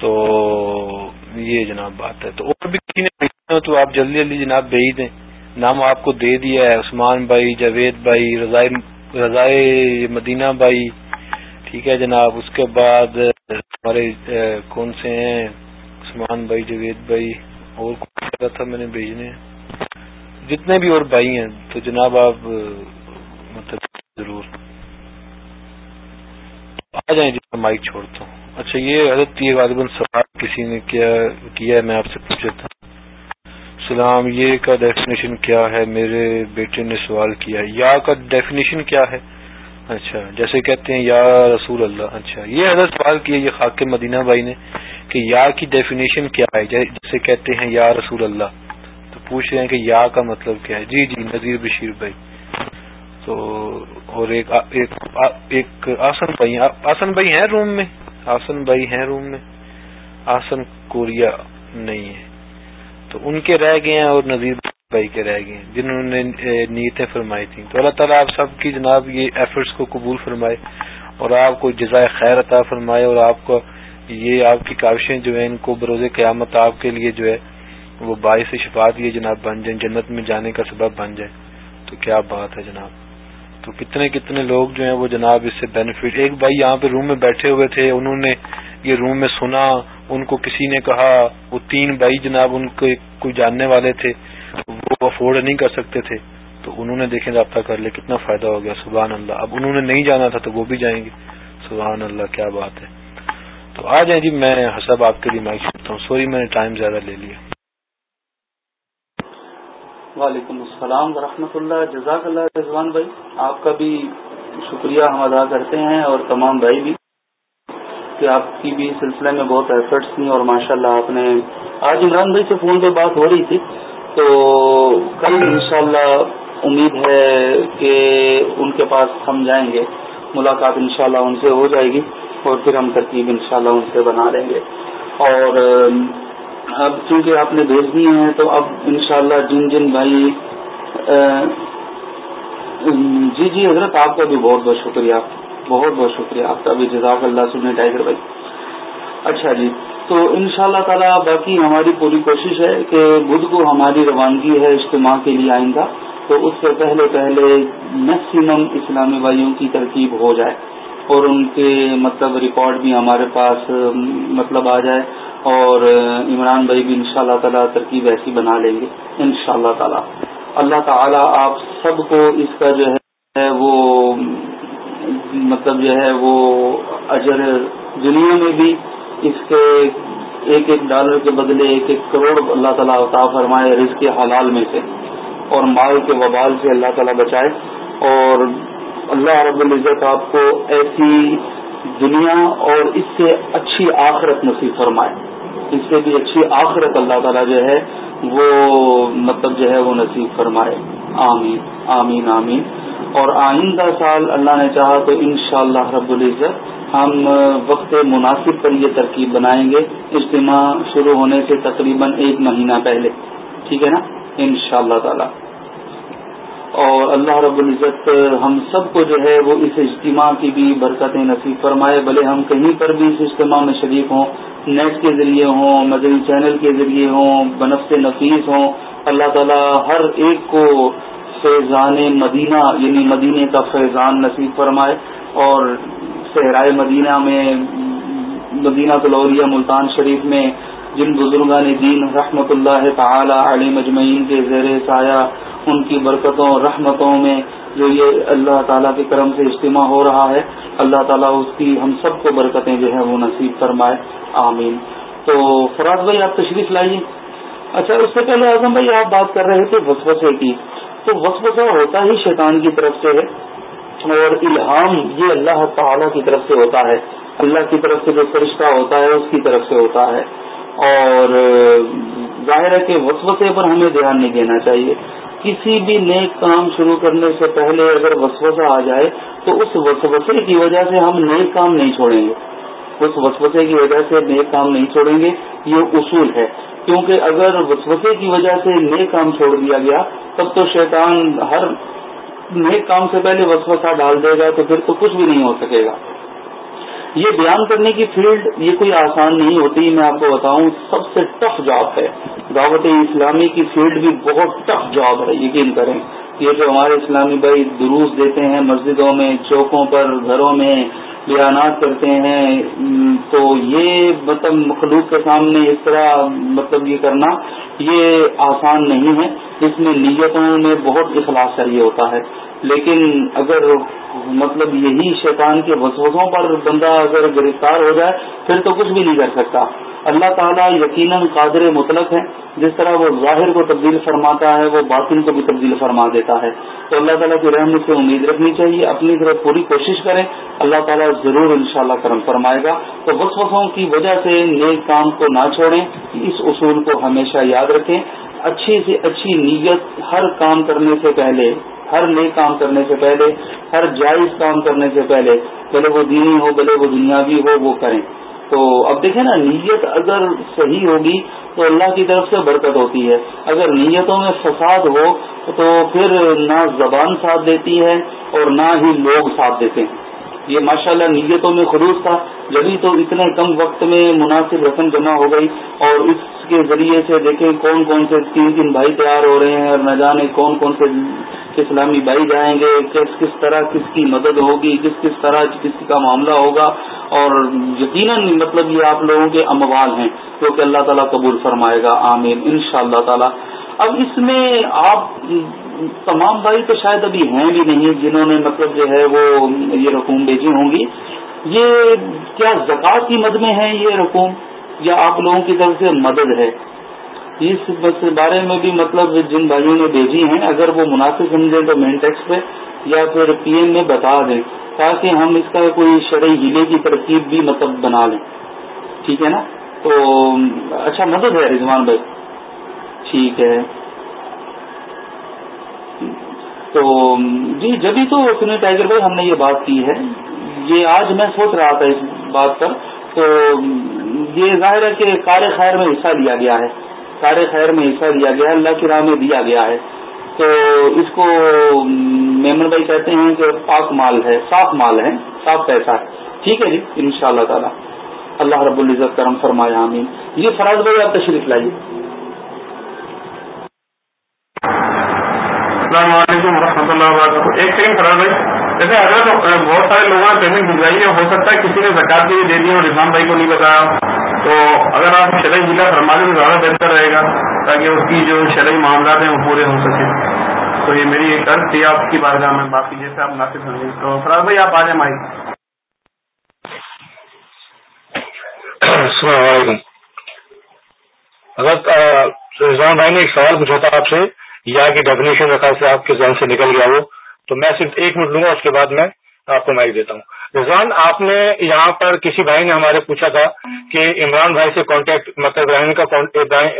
تو یہ جناب بات ہے۔ تو اور بھی کسی نے تو آپ جلدی جلدی جناب بھیج دیں۔ نام آپ کو دے دیا ہے عثمان بھائی، جاوید بھائی رضائے رضائے مدینہ بھائی۔ ٹھیک ہے جناب، اس کے بعد ہمارے کون سے ہیں؟ عثمان بھائی جوید بھائی، اور کچھ تھا میں نے بھیجنے؟ جتنے بھی اور بھائی ہیں، تو جناب آپ مطلب ضرور آ جائیں جی میں مائک چھوڑتا ہوں۔ اچھا یہ حضرت یہ غالباً سوال کسی نے کیا کیا ہے میں آپ سے پوچھا تھا سلام، یہ کا ڈیفینیشن کیا ہے؟ میرے بیٹے نے سوال کیا یا کا ڈیفینیشن کیا ہے؟ اچھا جیسے کہتے ہیں، یا رسول اللہ۔ اچھا یہ حضرت سوال کیا، یہ خاک مدینہ بھائی نے، کہ یا کی ڈیفینیشن کیا ہے؟ جیسے کہتے ہیں، یا رسول اللہ۔ پوچھ رہے ہیں کہ یا کا مطلب کیا ہے۔ جی جی نذیر بشیر بھائی۔ تو، اور ایک ایک آسن بھائی آسن بھائی ہیں روم میں؟ آسن بھائی ہیں روم میں۔ آسن کوریا نہیں ہے۔ تو ان کے رہ گئے ہیں اور نذیر بھائی کے رہ گئے ہیں، جنہوں نے نیتیں فرمائی تھیں۔ تو اللہ تعالیٰ آپ سب کی جناب یہ ایفرٹس کو قبول فرمائے اور آپ کو جزائے خیر عطا فرمائے اور آپ کو یہ، آپ کی کاوشیں جو ہیں ان کو بروز قیامت آپ کے لیے جو ہے وہ باعث شفات یہ جناب بن جائیں، جنت میں جانے کا سبب بن جائے تو کیا بات ہے جناب؟ تو کتنے کتنے لوگ جو ہیں وہ جناب اس سے بینیفٹ ایک بھائی یہاں پہ روم میں بیٹھے ہوئے تھے، انہوں نے یہ روم میں سنا، ان کو کسی نے کہا، وہ تین بھائی جناب ان کو کوئی جاننے والے تھے، وہ افورڈ نہیں کر سکتے تھے۔ تو انہوں نے دیکھیں رابطہ کر لیا، کتنا فائدہ ہو گیا، سبحان اللہ۔ اب انہوں نے نہیں جانا تھا تو وہ بھی جائیں گے۔ سبحان اللہ، کیا بات ہے۔ تو آ جائیں جی میں حسب آپ کے لیے مائک چھوڑتا ہوں۔ سوری میں نے ٹائم زیادہ لے لیا۔ وعلیکم السلام ورحمۃ اللہ۔ جزاک اللہ رضوان بھائی، آپ کا بھی شکریہ ہم ادا کرتے ہیں اور تمام بھائی بھی کہ آپ کی بھی سلسلے میں بہت ایفرٹس تھیں اور ماشاء اللہ آپ نے آج عمران بھائی سے فون پہ بات ہو رہی تھی، تو کل انشاءاللہ امید ہے کہ ان کے پاس ہم جائیں گے۔ ملاقات انشاءاللہ ان سے ہو جائے گی اور پھر ہم ترکیب انشاءاللہ ان سے بنا لیں گے۔ اور اب چونکہ آپ نے بھیج دیے ہیں تو اب انشاءاللہ جن جن بھائی جی جی حضرت، آپ کا بھی بہت بہت شکریہ۔ بہت بہت شکریہ۔ آپ کا بھی جزاک اللہ سننے ٹائیگر بھائی۔ اچھا جی تو ان شاء اللہ تعالیٰ باقی ہماری پوری کوشش ہے کہ بدھ کو ہماری روانگی ہے اجتماع کے لیے آئندہ، تو اس سے پہلے پہلے میکسیمم اسلامی بھائیوں کی ترکیب ہو جائے۔ اور ان کے مطلب ریکارڈ بھی ہمارے پاس مطلب آ جائے اور عمران بھائی بھی ان شاء اللہ تعالیٰ ترکیب ایسی بنا لیں گے ان شاء اللہ تعالیٰ۔ اللہ تعالیٰ آپ سب کو اس کا جو ہے وہ مطلب جو ہے وہ اجر دنیا میں بھی اس کے ایک ایک ڈالر کے بدلے ایک ایک کروڑ اللہ تعالیٰ عطا فرمائے رزق کے حلال میں سے اور مال کے وبال سے اللہ تعالیٰ بچائے اور اللہ رب العزت آپ کو ایسی دنیا اور اس سے اچھی آخرت نصیب فرمائے۔ اس سے بھی اچھی آخرت اللہ تعالیٰ جو ہے، وہ مطلب جو ہے، وہ نصیب فرمائے۔ آمین۔ آمین۔ آمین۔ اور آئندہ سال اللہ نے چاہا تو انشاءاللہ رب العزت ہم وقت مناسب پر یہ ترکیب بنائیں گے۔ اجتماع شروع ہونے سے تقریباً ایک مہینہ پہلے۔ ٹھیک ہے نا؟ ان شاء اللہ تعالی۔ اور اللہ رب العزت ہم سب کو جو ہے وہ اس اجتماع کی بھی برکتیں نصیب فرمائے، بھلے ہم کہیں پر بھی اس اجتماع میں شریک ہوں، نیٹ کے ذریعے ہوں مدنی چینل کے ذریعے ہوں، بنفس نفیس ہوں، اللہ تعالی ہر ایک کو فیضان مدینہ یعنی مدینے کا فیضان نصیب فرمائے اور صحرائے مدینہ میں، مدینہ طلوریہ ملتان شریف میں جن بزرگان دین رحمت اللہ تعالی علی مجمعین کے زیر سایہ ان کی برکتوں رحمتوں میں جو یہ اللہ تعالیٰ کے کرم سے اجتماع ہو رہا ہے، اللہ تعالیٰ اس کی ہم سب کو برکتیں جو ہے وہ نصیب فرمائے۔ آمین۔ تو فراز بھائی، آپ تشریف لائیے۔ اچھا اس سے پہلے اعظم بھائی، آپ بات کر رہے تھے وسوسے کی۔ تو وسوسہ ہوتا ہی شیطان کی طرف سے ہے اور الہام یہ اللہ تعالی کی طرف سے ہوتا ہے۔ اللہ کی طرف سے جو فرشتہ ہوتا ہے، اس کی طرف سے ہوتا ہے۔ اور ظاہر ہے کہ وسوسے پر ہمیں دھیان نہیں دینا چاہیے۔ کسی بھی نیک کام شروع کرنے سے پہلے اگر وسوسہ آ جائے تو اس وسوسے کی وجہ سے ہم نیک کام نہیں چھوڑیں گے۔ اس وسوسے کی وجہ سے نیک کام نہیں چھوڑیں گے، یہ اصول ہے۔ کیونکہ اگر وسوسے کی وجہ سے نیک کام چھوڑ دیا گیا، تب تو شیطان ہر نیک کام سے پہلے وسوسہ ڈال دے گا تو پھر تو کچھ بھی نہیں ہو سکے گا۔ یہ بیان کرنے کی فیلڈ یہ کوئی آسان نہیں ہوتی، میں آپ کو بتاؤں، سب سے ٹف جاب ہے۔ دعوت اسلامی کی فیلڈ بھی بہت ٹف جاب ہے، یقین کریں۔ یہ جو ہمارے اسلامی بھائی دروس دیتے ہیں مسجدوں میں، چوکوں پر، گھروں میں بیانات کرتے ہیں تو یہ مطلب مخلوق کے سامنے اس طرح مطلب یہ کرنا یہ آسان نہیں ہے۔ اس میں نیتوں میں بہت اخلاص چاہیے ہوتا ہے۔ لیکن اگر مطلب یہی شیطان کے وسوسوں پر بندہ اگر گرفتار ہو جائے، پھر تو کچھ بھی نہیں کر سکتا۔ اللہ تعالیٰ یقیناً قادر مطلق ہے۔ جس طرح وہ ظاہر کو تبدیل فرماتا ہے، وہ باطن کو بھی تبدیل فرما دیتا ہے۔ تو اللہ تعالیٰ کی رحمت سے امید رکھنی چاہیے۔ اپنی طرف پوری کوشش کریں۔ اللہ تعالیٰ ضرور انشاءاللہ کرم فرمائے گا۔ تو وسوسوں کی وجہ سے نیک کام کو نہ چھوڑیں۔ اس اصول کو ہمیشہ یاد رکھیں۔ اچھی سے اچھی نیت ہر کام کرنے سے پہلے، ہر نئے کام کرنے سے پہلے، ہر جائز کام کرنے سے پہلے، بھلے وہ دینی ہو، بھلے وہ دنیاوی ہو، وہ کریں۔ تو اب دیکھیں نا، نیت اگر صحیح ہوگی تو اللہ کی طرف سے برکت ہوتی ہے۔ اگر نیتوں میں فساد ہو تو پھر نہ زبان ساتھ دیتی ہے اور نہ ہی لوگ ساتھ دیتے ہیں۔ یہ ماشاءاللہ نیتوں میں خلوص تھا۔ جبھی تو اتنے کم وقت میں مناسب رقم جمع ہو گئی اور اس کے ذریعے سے دیکھیں کون کون سے تین تین بھائی تیار ہو رہے ہیں اور نہ جانے کون کون سے اسلامی بھائی جائیں گے، کس کس طرح کس کی مدد ہوگی، کس کس طرح کس کا معاملہ ہوگا اور یقیناً مطلب یہ آپ لوگوں کے اموال ہیں جو کہ اللہ تعالیٰ قبول فرمائے گا، آمین ان شاء اللہ تعالیٰ۔ اب اس میں آپ تمام بھائی تو شاید ابھی ہیں بھی نہیں، جنہوں نے مطلب جو ہے وہ یہ رقوم بھیجی ہوں گی۔ یہ کیا زکات کی مد میں ہے یہ رقوم؟ یا آپ لوگوں کی طرف سے مدد ہے۔ اس بارے میں بھی مطلب جن بھائیوں نے بھیجی ہیں، اگر وہ مناسب سمجھیں تو مین ٹیکس پہ یا پھر پی ایم میں بتا دیں، تاکہ ہم اس کا کوئی شرعی ہیلے کی ترکیب بھی مطلب بنا لیں۔ ٹھیک ہے نا؟ تو اچھا مدد ہے رضوان بھائی۔ ٹھیک ہے۔ تو جی جبھی تو سنی ٹائیگر بھائی ہم نے یہ بات کی ہے۔ یہ آج میں سوچ رہا تھا اس بات پر۔ تو یہ ظاہر ہے کہ کار خیر میں حصہ لیا گیا ہے۔ کار خیر میں حصہ لیا گیا ہے، اللہ کی راہ میں دیا گیا ہے۔ تو اس کو میمن بھائی کہتے ہیں کہ پاک مال ہے، صاف مال ہے، صاف پیسہ ہے۔ ٹھیک ہے جی ان شاء اللہ تعالیٰ۔ اللہ رب العزت کرم فرمایا آمین۔ یہ فراز بھائی آپ تشریف لائیے۔ السلام علیکم و رحمۃ اللہ وبرکاتہ۔ ایک سیکنڈ فراز بھائی۔ جیسے اگر بہت سارے لوگوں نے پیمنٹ بھجوائی ہے ہو سکتا ہے کسی نے زکات کے لیے دے دی اور اسلام بھائی کو نہیں بتایا۔ تو اگر آپ شرعی ضلع فرما دیں تو زیادہ بہتر رہے گا، تاکہ اس کی جو شرعی معاملات ہیں وہ پورے ہو سکے۔ تو یہ میری ایک عرض تھی، آپ کی بارگاہ میں باقی جیسے آپ مناسب ہوں گے تو فراز بھائی، آپ آ جائیں مائی السلام علیکم۔ حضرت رضوان بھائی نے ایک سوال پوچھا تھا آپ سے، یا کی ڈیفینیشن رکھا سے آپ کے ذہن سے نکل گیا وہ۔ تو میں صرف ایک منٹ لوں گا، اس کے بعد میں آپ کو مائک دیتا ہوں۔ رضوان، آپ نے یہاں پر کسی بھائی نے ہمارے پوچھا تھا کہ عمران بھائی سے کانٹیکٹ مطلب ابراہیم کا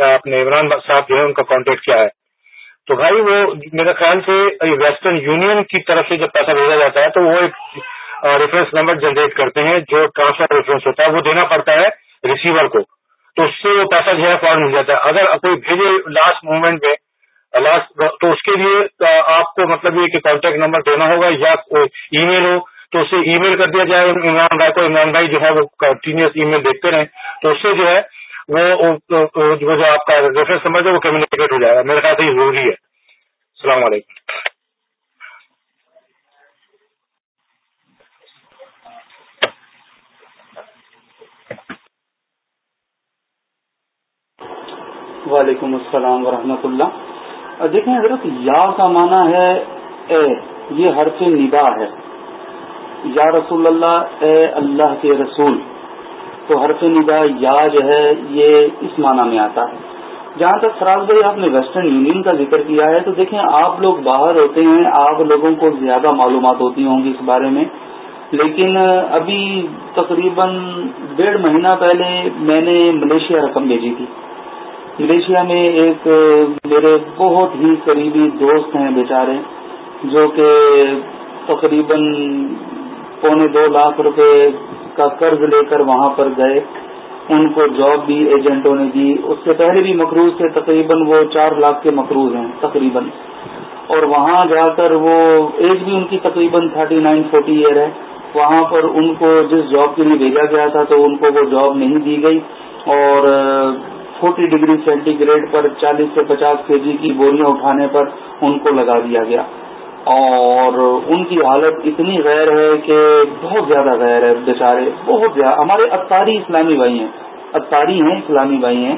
اپنے عمران صاحب جو ہے ان کا کانٹیکٹ کیا ہے۔ تو بھائی، وہ میرے خیال سے ویسٹرن یونین کی طرف سے جب پیسہ بھیجا جاتا ہے تو وہ ایک ریفرنس نمبر جنریٹ کرتے ہیں، جو ٹرانسفر ریفرنس ہوتا ہے، وہ دینا پڑتا ہے ریسیور کو۔ تو اس سے وہ پیسہ جو ہے فوراً مل جاتا ہے۔ اگر کوئی بھیجے لاسٹ مومنٹ میں تو اس کے لیے آپ کو مطلب یہ کہ کانٹیکٹ نمبر دینا ہوگا یا ای میل ہو، تو اسے ای میل کر دیا جائے۔ عمران بھائی کو عمران بھائی جو ہے وہ کنٹینیوس ای میل دیکھتے رہیں۔ تو اس سے جو ہے وہ جو آپ کا ریفرنس نمبر ہے وہ کمیونیکیٹ ہو جائے گا۔ میرے خیال سے یہ ضروری ہے۔ السلام علیکم۔ وعلیکم السلام ورحمۃ اللہ۔ دیکھیں حضرت یا کا معنی ہے اے، یہ حرف ندا ہے۔ یا رسول اللہ، اے اللہ کے رسول۔ تو حرف ندا یا جو ہے، یہ اس معنی میں آتا ہے۔ جہاں تک فراز بھائی، آپ نے ویسٹرن یونین کا ذکر کیا ہے، تو دیکھیں آپ لوگ باہر ہوتے ہیں، آپ لوگوں کو زیادہ معلومات ہوتی ہوں گی اس بارے میں۔ لیکن ابھی تقریباً ڈیڑھ مہینہ پہلے میں نے ملیشیا رقم بھیجی تھی۔ ملیشیا میں ایک میرے بہت ہی قریبی دوست ہیں بیچارے، جو کہ تقریباً پونے دو لاکھ روپے کا قرض لے کر وہاں پر گئے۔ ان کو جاب بھی ایجنٹوں نے دی۔ اس سے پہلے بھی مقروض تھے، تقریباً وہ چار لاکھ کے مقروض ہیں، تقریباً۔ اور وہاں جا کر وہ ایج بھی ان کی تقریباً تھرٹی نائن، فورٹی ایئر ہے۔ وہاں پر ان کو جس جاب کے لیے بھیجا گیا تھا تو ان کو وہ جاب نہیں دی گئی۔ اور فورٹی ڈگری سینٹی گریڈ پر چالیس سے پچاس کے جی کی بوریاں اٹھانے پر ان کو لگا دیا گیا۔ اور ان کی حالت اتنی غیر ہے کہ بہت زیادہ غیر ہے، بیچارے، بہت زیادہ۔ ہمارے اتاری اسلامی بھائی ہیں۔ اتاری ہیں، اسلامی بھائی ہیں۔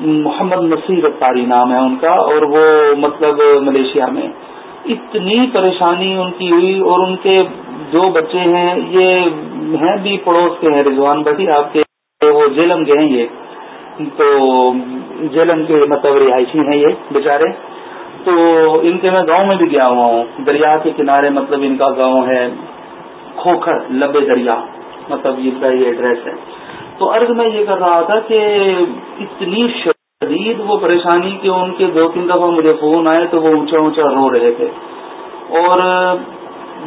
محمد نصیر اتاری نام ہے ان کا، اور وہ مطلب ملیشیا میں۔ اتنی پریشانی ان کی ہوئی، اور ان کے جو بچے ہیں، یہ ہیں بھی پڑوس کے ہیں رضوان بھٹی آپ کے وہ جیلم کے ہیں یہ۔ تو جیلم کے مطلب رہائشی ہیں یہ بیچارے۔ تو ان کے میں گاؤں میں بھی گیا ہوا ہوں۔ دریا کے کنارے مطلب ان کا گاؤں ہے۔ کھوکھر، لبے دریا۔ مطلب ان کا یہ ایڈریس ہے۔ تو عرض میں یہ کر رہا تھا کہ اتنی شدید وہ پریشانی کہ ان کے دو تین دفعہ مجھے فون آئے تو وہ اونچا اونچا رو رہے تھے۔ اور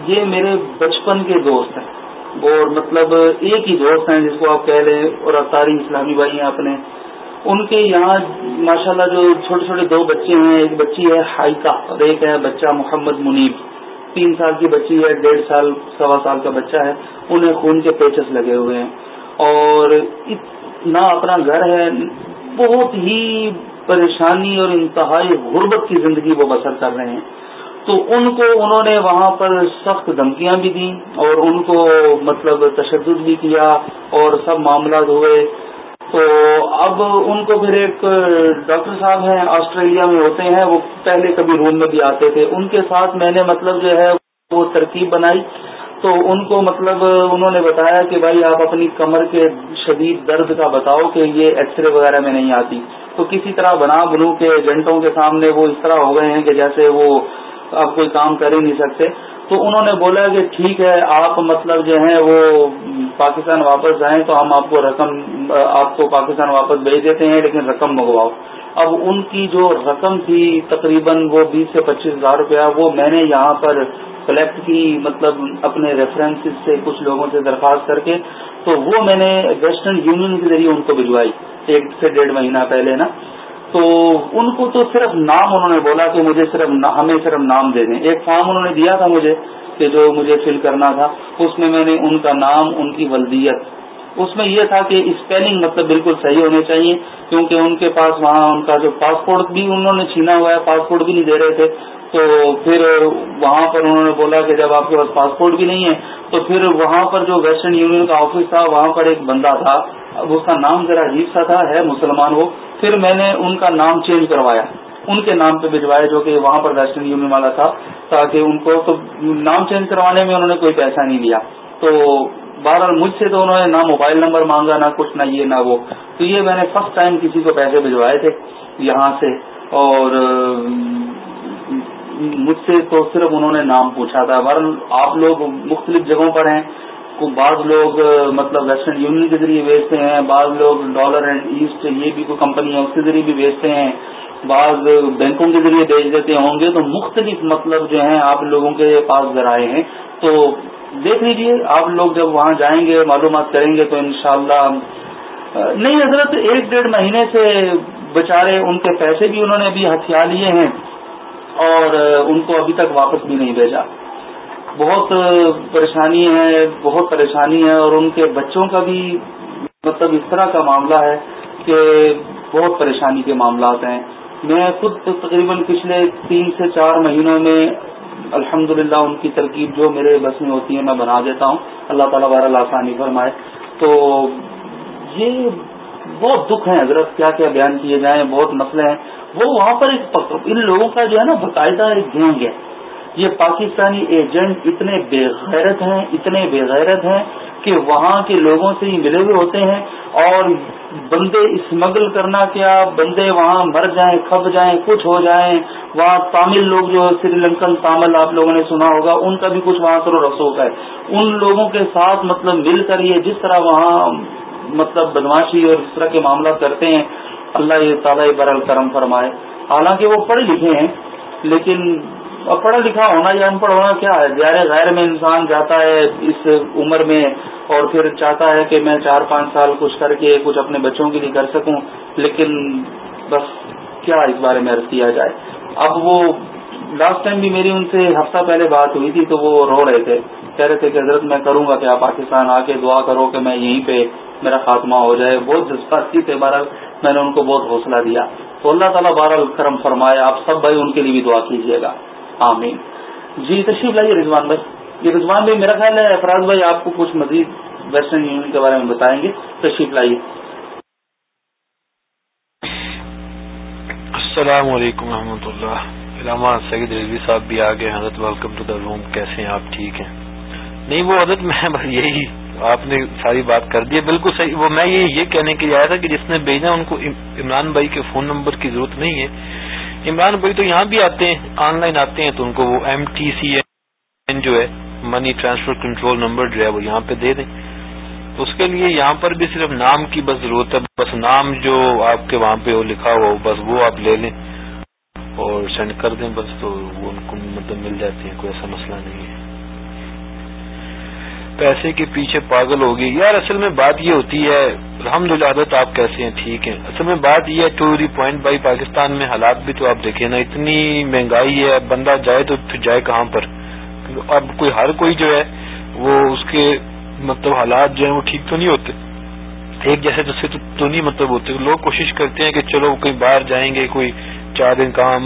یہ میرے بچپن کے دوست ہیں۔ اور مطلب ایک ہی دوست ہیں جس کو آپ کہہ لیں۔ اور اتاری اسلامی بھائی ہیں اپنے۔ ان کے یہاں ماشاءاللہ جو چھوٹے چھوٹے دو بچے ہیں، ایک بچی ہے ہائیکا اور ایک ہے بچہ محمد منیب۔ تین سال کی بچی ہے، ڈیڑھ سال، سوا سال کا بچہ ہے۔ انہیں خون کے پیچس لگے ہوئے ہیں۔ اور اتنا اپنا گھر ہے، بہت ہی پریشانی اور انتہائی غربت کی زندگی وہ بسر کر رہے ہیں۔ تو ان کو انہوں نے وہاں پر سخت دھمکیاں بھی دیں اور ان کو مطلب تشدد بھی کیا اور سب معاملات ہوئے۔ تو اب ان کو پھر ایک ڈاکٹر صاحب ہیں، آسٹریلیا میں ہوتے ہیں، وہ پہلے کبھی روم میں بھی آتے تھے۔ ان کے ساتھ میں نے مطلب جو ہے، وہ ترکیب بنائی۔ تو ان کو مطلب انہوں نے بتایا کہ بھائی آپ اپنی کمر کے شدید درد کا بتاؤ کہ یہ ایکس رے وغیرہ میں نہیں آتی۔ تو کسی طرح بنا بنو کے ایجنٹوں کے سامنے وہ اس طرح ہو گئے ہیں کہ جیسے وہ اب کوئی کام کر ہی نہیں سکتے۔ تو انہوں نے بولا کہ ٹھیک ہے، آپ مطلب جو ہیں وہ پاکستان واپس جائیں تو ہم آپ کو رقم، آپ کو پاکستان واپس بھیج دیتے ہیں، لیکن رقم منگواؤ۔ اب ان کی جو رقم تھی تقریباً وہ بیس سے پچیس ہزار روپیہ، وہ میں نے یہاں پر کلیکٹ کی مطلب اپنے ریفرنس سے کچھ لوگوں سے درخواست کر کے، تو وہ میں نے ویسٹرن یونین کے ذریعے ان کو بھجوائی، ایک سے ڈیڑھ مہینہ پہلے نا۔ تو ان کو تو صرف نام انہوں نے بولا کہ مجھے صرف ہمیں صرف نام دے دیں۔ ایک فارم انہوں نے دیا تھا مجھے کہ جو مجھے فل کرنا تھا، اس میں میں نے ان کا نام، ان کی ولدیت۔ اس میں یہ تھا کہ اسپیلنگ مطلب بالکل صحیح ہونے چاہیے، کیونکہ ان کے پاس وہاں ان کا جو پاسپورٹ بھی انہوں نے چھینا ہوا ہے پاسپورٹ بھی نہیں دے رہے تھے۔ تو پھر وہاں پر انہوں نے بولا کہ جب آپ کے پاس پاسپورٹ بھی نہیں ہے، تو پھر وہاں پر جو ویسٹرن یونین کا آفس تھا، وہاں پر ایک بندہ تھا۔ اس کا نام ذرا عجیب سا تھا، ہے مسلمان وہ۔ پھر میں نے ان کا نام چینج کروایا۔ ان کے نام پہ بھجوایا جو کہ وہاں پر ویسٹرن یونین والا تھا، تاکہ ان کو تو نام چینج کروانے میں انہوں نے کوئی پیسہ نہیں لیا۔ تو بہرحال مجھ سے تو انہوں نے نہ موبائل نمبر مانگا، نہ کچھ، نہ یہ، نہ وہ۔ تو یہ میں نے فرسٹ ٹائم کسی کو پیسے بھجوائے تھے یہاں سے۔ اور مجھ سے تو صرف انہوں نے نام پوچھا تھا۔ بہرحال آپ لوگ مختلف جگہوں پر ہیں۔ بعض لوگ مطلب ویسٹرن یونین کے ذریعے بیچتے ہیں، بعض لوگ ڈالر اینڈ ایسٹ یہ بھی کوئی کمپنی ہے، اس کے ذریعے بھی بیچتے ہیں، بعض بینکوں کے ذریعے بیچ دیتے ہوں گے، تو مختلف مطلب جو ہیں آپ لوگوں کے پاس ذرائع ہیں۔ تو دیکھ لیجیے آپ لوگ جب وہاں جائیں گے، معلومات کریں گے، تو انشاءاللہ، نہیں، حضرت، ایک ڈیڑھ مہینے سے بچارے، ان کے پیسے بھی انہوں نے ابھی ہتھیار لیے ہیں، اور ان کو ابھی تک واپس بھی نہیں بھیجا۔ بہت پریشانی ہے، بہت پریشانی ہے اور ان کے بچوں کا بھی مطلب اس طرح کا معاملہ ہے کہ بہت پریشانی کے معاملات ہیں۔ میں خود تقریباً پچھلے تین سے چار مہینوں میں الحمد ان کی ترکیب جو میرے بس میں ہوتی ہے میں بنا دیتا ہوں۔ اللہ تعالیٰ بار آسانی فرمائے۔ تو یہ بہت دکھ ہے حضرت، کیا کیا بیان کیے جائیں، بہت مسئلے ہیں۔ وہ وہاں پر ایک ان لوگوں کا جو ہے نا باقاعدہ ایک گینگ ہے۔ یہ پاکستانی ایجنٹ اتنے بے غیرت ہیں، اتنے بے غیرت ہیں کہ وہاں کے لوگوں سے ہی ملے ہوئے ہوتے ہیں اور بندے اسمگل کرنا کیا، بندے وہاں مر جائیں کھب جائیں، کچھ ہو جائیں۔ وہاں تامل لوگ جو سری لنکن تامل آپ لوگوں نے سنا ہوگا، ان کا بھی کچھ وہاں کرو رسوخ ہے۔ ان لوگوں کے ساتھ مطلب مل کر یہ جس طرح وہاں مطلب بدماشی اور اس طرح کے معاملات کرتے ہیں، اللہ تعالیٰ بر الکرم فرمائے۔ حالانکہ وہ پڑھے لکھے ہیں، لیکن پڑھا لکھا ہونا یا ان پڑھ ہونا کیا ہے؟ زیادہ غیر میں انسان جاتا ہے اس عمر میں اور پھر چاہتا ہے کہ میں چار پانچ سال کچھ کر کے کچھ اپنے بچوں کے لیے کر سکوں، لیکن بس کیا اس بارے میں عرض کیا جائے؟ اب وہ لاسٹ ٹائم بھی میری ان سے ہفتہ پہلے بات ہوئی تھی تو وہ رو رہے تھے۔ کہہ رہے تھے کہ حضرت میں کروں گا کہ آپ پاکستان آ کے دعا کرو کہ میں یہیں پہ میرا خاتمہ ہو جائے۔ بہت جذباتی تھے بہرحال میں نے ان کو بہت حوصلہ دیا۔ تو اللہ تعالیٰ بہرحال کرم فرمائے، آپ سب بھائی ان کے لیے بھی دعا کیجیے گا۔ آمین۔ جی تشریف لائیے رضوان بھائی۔ یہ رضوان بھائی، میرا خیال ہے افراد بھائی آپ کو کچھ مزید ویسٹرن یونین کے بارے میں بتائیں گے۔ تشریف لائیے۔ السلام علیکم و رحمۃ اللہ۔ علامہ سعید رضوی صاحب بھی آگے حضرت ویلکم ٹو دا روم کیسے ہیں؟ آپ ٹھیک ہیں؟ نہیں، وہ حضرت، میں بس یہی آپ نے ساری بات کر دی۔ بالکل صحیح، وہ میں یہ یہ کہنے کے لیے آیا تھا کہ جس نے بھیجا، ان کو عمران بھائی کے فون نمبر کی ضرورت نہیں ہے۔ عمران بھائی تو یہاں بھی آتے ہیں، آن لائن آتے ہیں تو ان کو وہ ایم ٹی سی این جو ہے منی ٹرانسفر کنٹرول نمبر جو ہے وہ یہاں پہ دے دیں۔ اس کے لیے یہاں پر بھی صرف نام کی بس ضرورت ہے، بس نام جو آپ کے وہاں پہ ہو، لکھا ہوا ہو، بس وہ آپ لے لیں اور سینڈ کر دیں، بس تو وہ ان کو مطلب مل جاتی ہیں کوئی ایسا مسئلہ نہیں ہے۔ پیسے کے پیچھے پاگل ہوگی یار، اصل میں بات یہ ہوتی ہے الحمد للہ عادت آپ کیسے ہیں؟ ٹھیک ہے۔ اصل میں بات یہ ہے، to the point by Pakistan میں حالات بھی تو آپ دیکھیں نا، اتنی مہنگائی ہے۔ بندہ جائے تو جائے کہاں پر؟ اب کوئی، ہر کوئی جو ہے، وہ اس کے مطلب حالات جو ہیں، وہ ٹھیک تو نہیں ہوتے۔ ایک جیسے جیسے تو نہیں مطلب ہوتے۔ لوگ کوشش کرتے ہیں کہ چلو کہیں باہر جائیں گے، کوئی چار دن کام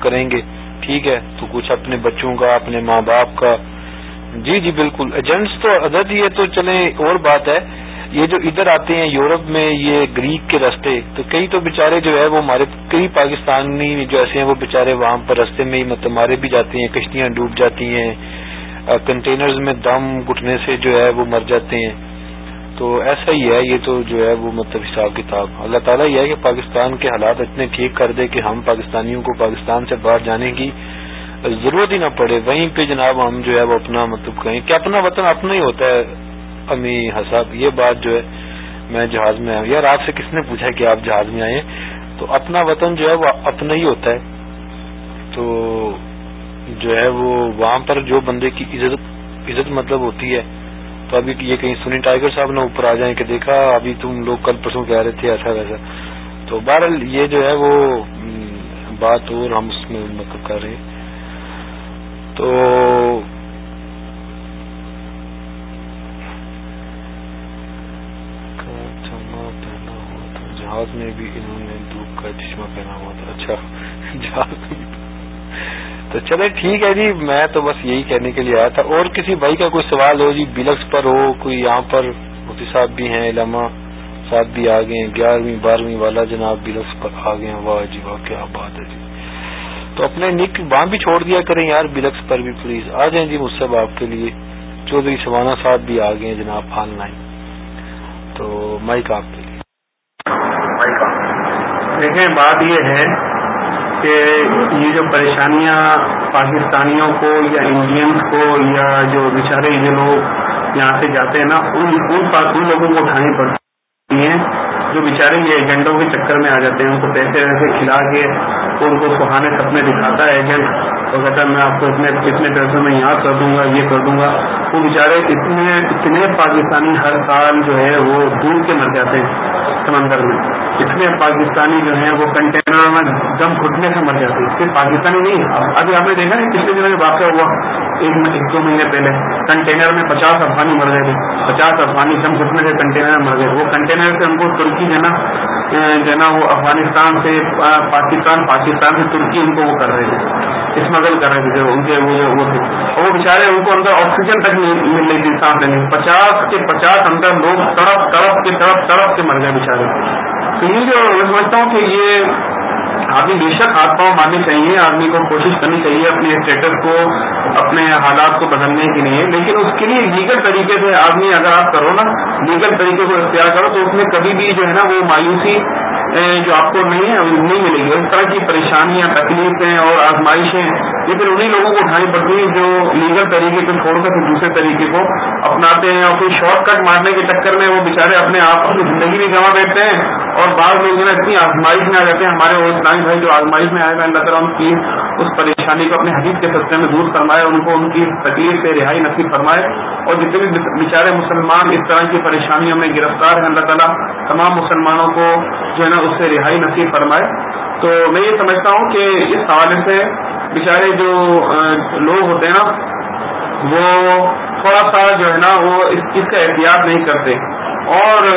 کریں گے۔ ٹھیک ہے، تو کچھ اپنے بچوں کا، اپنے ماں باپ کا جی جی بالکل۔ ایجنٹس تو عدد یہ تو چلیں، اور بات ہے، یہ جو ادھر آتے ہیں یورپ میں، یہ گریک کے رستے، تو کئی تو بےچارے جو ہے وہ ہمارے، کئی پاکستانی جو ایسے ہیں، وہ بےچارے وہاں پر رستے میں ہی مطلب مارے بھی جاتے ہیں، کشتیاں ڈوب جاتی ہیں کنٹینرز میں دم گٹنے سے جو ہے، وہ مر جاتے ہیں۔ تو ایسا ہی ہے، یہ تو جو ہے، وہ مطلب حساب کتاب۔ اللہ تعالیٰ یہ ہے کہ پاکستان کے حالات اتنے ٹھیک کر دے کہ ہم پاکستانیوں کو پاکستان سے باہر جانے کی ضرورت ہی نہ پڑے۔ وہیں پہ جناب ہم جو ہے وہ اپنا مطلب کہیں کہ اپنا وطن اپنا ہی ہوتا ہے۔ امی حساب، یہ بات جو ہے میں جہاز میں آیا۔ یار آپ سے کس نے پوچھا کہ آپ جہاز میں آئے تو اپنا وطن جو ہے وہ اپنا ہی ہوتا ہے۔ تو جو ہے وہ وہاں پر جو بندے کی عزت عزت مطلب ہوتی ہے۔ تو ابھی یہ کہیں سنی ٹائیگر صاحب نہ اوپر آ جائیں کہ دیکھا ابھی تم لوگ کل پرسوں کہہ رہے تھے ایسا ویسا۔ تو بہرحال یہ جو ہے وہ بات اور ہم اس میں مطلب کر رہے ہیں۔ تو جہاز میں بھی انہوں نے دھوپ کا چشمہ پہنا ہوا تھا۔ اچھا جہاز تو چلے ٹھیک ہے جی میں تو بس یہی کہنے کے لیے آیا تھا۔ اور کسی بھائی کا کوئی سوال ہو جی بلکس پر ہو، کوئی یہاں پر مفتی صاحب بھی ہیں، علامہ صاحب بھی آ گئے ہیں، گیارہویں، بارہویں والا جناب بلکس پر آ گئے ہیں۔ واہ جی واہ، کیا بات ہے جی۔ تو اپنے نک وہاں بھی چھوڑ دیا کریں یار بلکس پر بھی پلیز آ جائیں جی مجھ سے آپ کے لیے۔ چودھری سوانا صاحب بھی آ گئے ہیں جناب آن لائن تو مائک آپ کے لیے۔ دیکھیں، بات یہ ہے کہ یہ جو پریشانیاں پاکستانیوں کو یا انڈینس کو یا جو بیچارے جو لوگ یہاں سے جاتے ہیں نا، ان ان لوگوں کو اٹھانی پڑتی ہیں۔ جو بیچارے یہ ایجنٹوں کے چکر میں آ جاتے ہیں، ان کو پیسے ویسے کھلا کے ان کو سہانے سپنے دکھاتا ہے ایجنٹ وہ کہتا ہے میں آپ کو اتنے اتنے پیسوں میں یاد کر دوں گا، یہ کر دوں گا۔ وہ بیچارے اتنے اتنے پاکستانی ہر سال جو ہے وہ ڈوب کے مر جاتے ہیں سمندر میں۔ اتنے پاکستانی جو ہیں وہ کنٹینر میں دم گھٹنے سے مر جاتے ہیں۔ صرف پاکستانی نہیں، ابھی آپ نے دیکھا نا پچھلے دنوں میں واقعہ ہوا۔ ایک دو مہینے پہلے کنٹینر میں پچاس افغانی مر گئے تھے۔ پچاس افغانی دم گھٹنے سے کنٹینر میں مر گئے۔ وہ کنٹینر سے ہم کو ترکی جو ہے نا جو ہے نا وہ افغانستان سے پاکستان پاکستان سے ترکی ان کو وہ کر رہے تھے۔ اس میں اسمگل کر رہے تھے ان کے وہ تھے۔ وہ بےچارے ان کو اندر آکسیجن تک مل رہی تھی سانس لینے پچاس کے پچاس اندر لوگ تڑپ تڑپ کے تڑپ تڑپ کے مر گئے بےچارے تو یہ جو میں سمجھتا ہوں کہ یہ آدمی بے شک ہاتھ پاؤں چاہیے، آدمی کو کوشش کرنی چاہیے اپنے اسٹیٹس کو، اپنے حالات کو بدلنے کے لیے۔ لیکن اس کے لیے لیگل طریقے سے آدمی اگر آپ کرو نا لیگل طریقے کو اختیار کرو تو اس میں کبھی بھی جو ہے نا وہ مایوسی جو آپ کو نہیں ہے نہیں ملے گی اس طرح کی پریشانیاں، تکلیفیں اور آزمائشیں، یہ پھر انہیں لوگوں کو اٹھانی پڑتی ہیں جو لیگل طریقے کو چھوڑ کر پھر دوسرے طریقے کو اپناتے ہیں اور پھر شارٹ کٹ مارنے کے چکر میں وہ بےچارے اپنے آپ اپنی زندگی بھی گنوا بیٹھتے ہیں اور بعض لوگ جو ہے اتنی آزمائش میں آ جاتے ہیں۔ ہمارے وہ اسلامی بھائی جو آزمائش میں آئے گا اللہ تعالیٰ ان کی اس پریشانی کو اپنے حدیث کے سستے میں دور فرمائے، ان کو ان کی تکلیف سے رہائی نصیب فرمائے۔ اور جتنے بھی بیچارے مسلمان اس طرح کی پریشانیوں میں گرفتار ہیں، اللہ تعالیٰ تمام مسلمانوں کو جو ہے نا اس سے رہائی نصیب فرمائے۔ تو میں یہ سمجھتا ہوں کہ اس حوالے سے بیچارے جو لوگ ہوتے ہیں نا، وہ تھوڑا سا جو ہے نا، وہ اس کا احتیاط نہیں کرتے۔ اور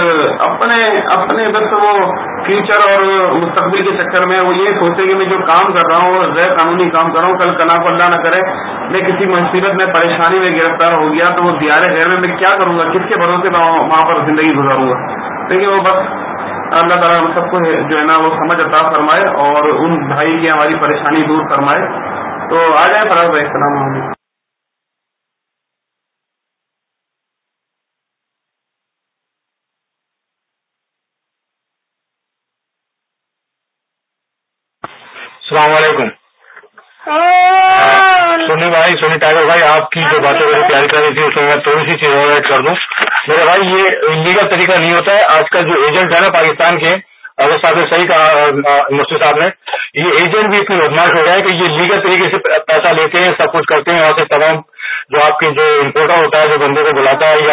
اپنے اپنے بس وہ فیوچر اور مستقبل کے چکر میں وہ یہ سوچے کہ میں جو کام کر رہا ہوں، غیر قانونی کام کر رہا ہوں، کل کنا کو اللہ نہ کرے، میں کسی مصیبت میں، پریشانی میں گرفتار ہو گیا تو وہ دیار غیر میں میں کیا کروں گا؟ کس کے بھروسے میں وہاں پر زندگی گزاروں گا؟ لیکن وہ بس اللہ تعالیٰ ہم سب کو جو ہے نا وہ سمجھ عطا فرمائے اور ان بھائی کی ہماری پریشانی دور فرمائے۔ تو آ جائیں فراز بھائی السلام علیکم۔ السلام علیکم۔ سنی بھائی سنی ٹائگر بھائی آپ کی جو باتیں میری پیاری کر رہی تھی اس میں میں تھوڑی سی چیز ایڈ کر دوں۔ میرے بھائی، یہ لیگل طریقہ نہیں ہوتا ہے۔ آج کل جو ایجنٹ ہے نا پاکستان کے اگر صاحب نے صحیح کہا مفتی صاحب نے، یہ ایجنٹ بھی اتنی بدماش ہو رہا ہے کہ یہ لیگل طریقے سے پیسہ لیتے ہیں، سب کچھ کرتے ہیں۔ وہاں سے تمام جو آپ کے جو امپورٹر ہوتا ہے، جو بندے کو بلاتا ہے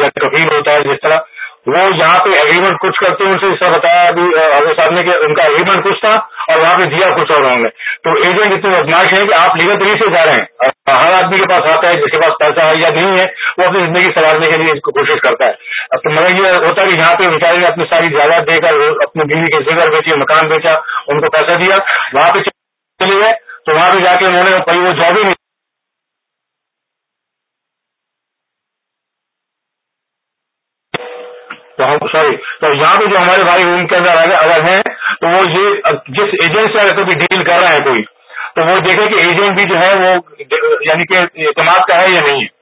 یا کفیل ہوتا ہے، جس طرح وہ یہاں پہ اگریمنٹ کچھ کرتے ہیں، ان سے اس طرح بتایا ابھی اگر صاحب نے کہ ان کا اگریمنٹ کچھ تھا اور وہاں پہ دیا کچھ اور انہوں نے۔ تو ایجنٹ اتنے بدماش ہیں کہ آپ لیگل طریقے سے جا رہے ہیں۔ ہر آدمی کے پاس آتا ہے، جس کے پاس پیسہ ہے یا نہیں ہے، وہ اپنی زندگی سنوارنے کے لیے کوشش کرتا ہے۔ تو مگر یہ ہوتا ہے کہ یہاں پہ بیچارے نے اپنی ساری جائیداد دے کر، اپنی بیوی کے زگر بیچے مکان بیچا، ان کو پیسہ دیا، وہاں پہ چلے گئے۔ تو وہاں پہ جا کے انہوں نے وہ جاب ہی نہیں تو ہم سوری، تو یہاں پہ جو ہمارے بھائی روم کے اندر اگر ہیں، تو وہ یہ جس ایجنٹ سے اگر کبھی ڈیل کر رہا ہے کوئی، تو وہ دیکھے کہ ایجنٹ بھی جو ہے وہ یعنی کہ اعتماد کا ہے یا نہیں ہے۔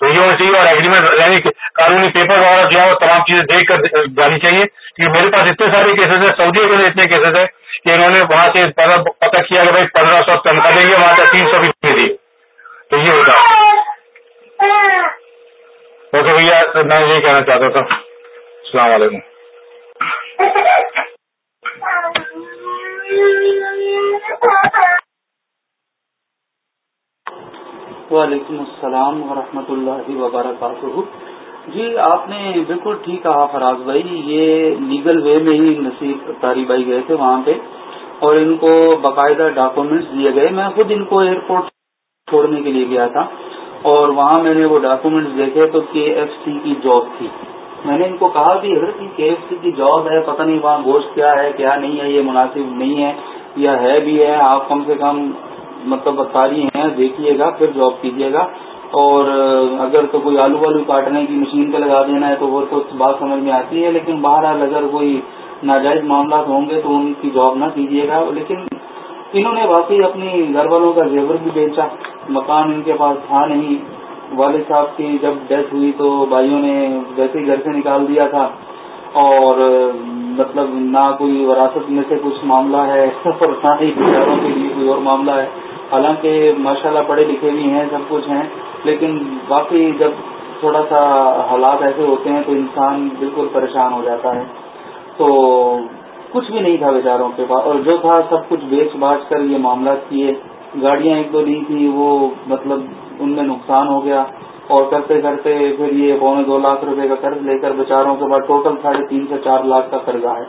تو یہ ہونا چاہیے اور ایگریمنٹ یعنی قانونی پیپر وغیرہ جو ہے وہ تمام چیزیں دیکھ کر جانی چاہیے کیونکہ میرے پاس اتنے سارے کیسز ہیں، سعودی کے اتنے کیسز ہیں کہ انہوں نے وہاں سے پتہ کیا کہ بھائی پندرہ سو تنخواہ دیں گے، وہاں سے تین سو بھی دے دی تو یہ ہوتا اوکے بھیا میں یہی کہنا چاہتا تھا۔ السلام علیکم۔ وعلیکم السلام ورحمۃ اللہ وبرکاتہ۔ جی آپ نے بالکل ٹھیک کہا فراز بھائی، یہ لیگل وے میں ہی نصیب تاری بھائی گئے تھے وہاں پہ، اور ان کو باقاعدہ ڈاکومنٹس دیے گئے۔ میں خود ان کو ایئرپورٹ چھوڑنے کے لیے گیا تھا، اور وہاں میں نے وہ ڈاکومنٹس دیکھے تو کے ایف سی کی جاب تھی۔ میں نے ان کو کہا کہ حضرت کے ایف سی کی جاب ہے، پتہ نہیں وہاں گوشت کیا ہے، کیا نہیں ہے، یہ مناسب نہیں ہے، یا ہے بھی ہے، آپ کم سے کم مطلب بتاری ہیں، دیکھیے گا، پھر جاب کیجیے گا۔ اور اگر تو کوئی آلو والو کاٹنے کی مشین پہ لگا دینا ہے تو وہ تو بات سمجھ میں آتی ہے، لیکن باہر اگر کوئی ناجائز معاملات ہوں گے تو ان کی جاب نہ کیجیے گا۔ لیکن انہوں نے واقعی اپنی گھر والوں کا زیور بھی بیچا، مکان ان کے پاس تھا نہیں۔ والد صاحب کی جب ڈیتھ ہوئی تو بھائیوں نے ویسے ہی گھر سے نکال دیا تھا اور مطلب نہ کوئی وراثت میں سے کچھ معاملہ ہے اور نہ ہی بیچاروں کے لیے کوئی اور معاملہ ہے۔ حالانکہ ماشاءاللہ پڑھے لکھے بھی ہیں، سب کچھ ہیں، لیکن باقی جب تھوڑا سا حالات ایسے ہوتے ہیں تو انسان بالکل پریشان ہو جاتا ہے۔ تو کچھ بھی نہیں تھا بیچاروں کے پاس، اور جو تھا سب کچھ بیچ باچ کر یہ معاملات کیے۔ گاڑیاں ایک دو لی تھی وہ مطلب ان میں نقصان ہو گیا اور کرتے کرتے پھر یہ پونے دو لاکھ روپے کا قرض لے کر بیچاروں کے بعد ٹوٹل ساڑھے تین سے چار لاکھ کا قرضہ ہے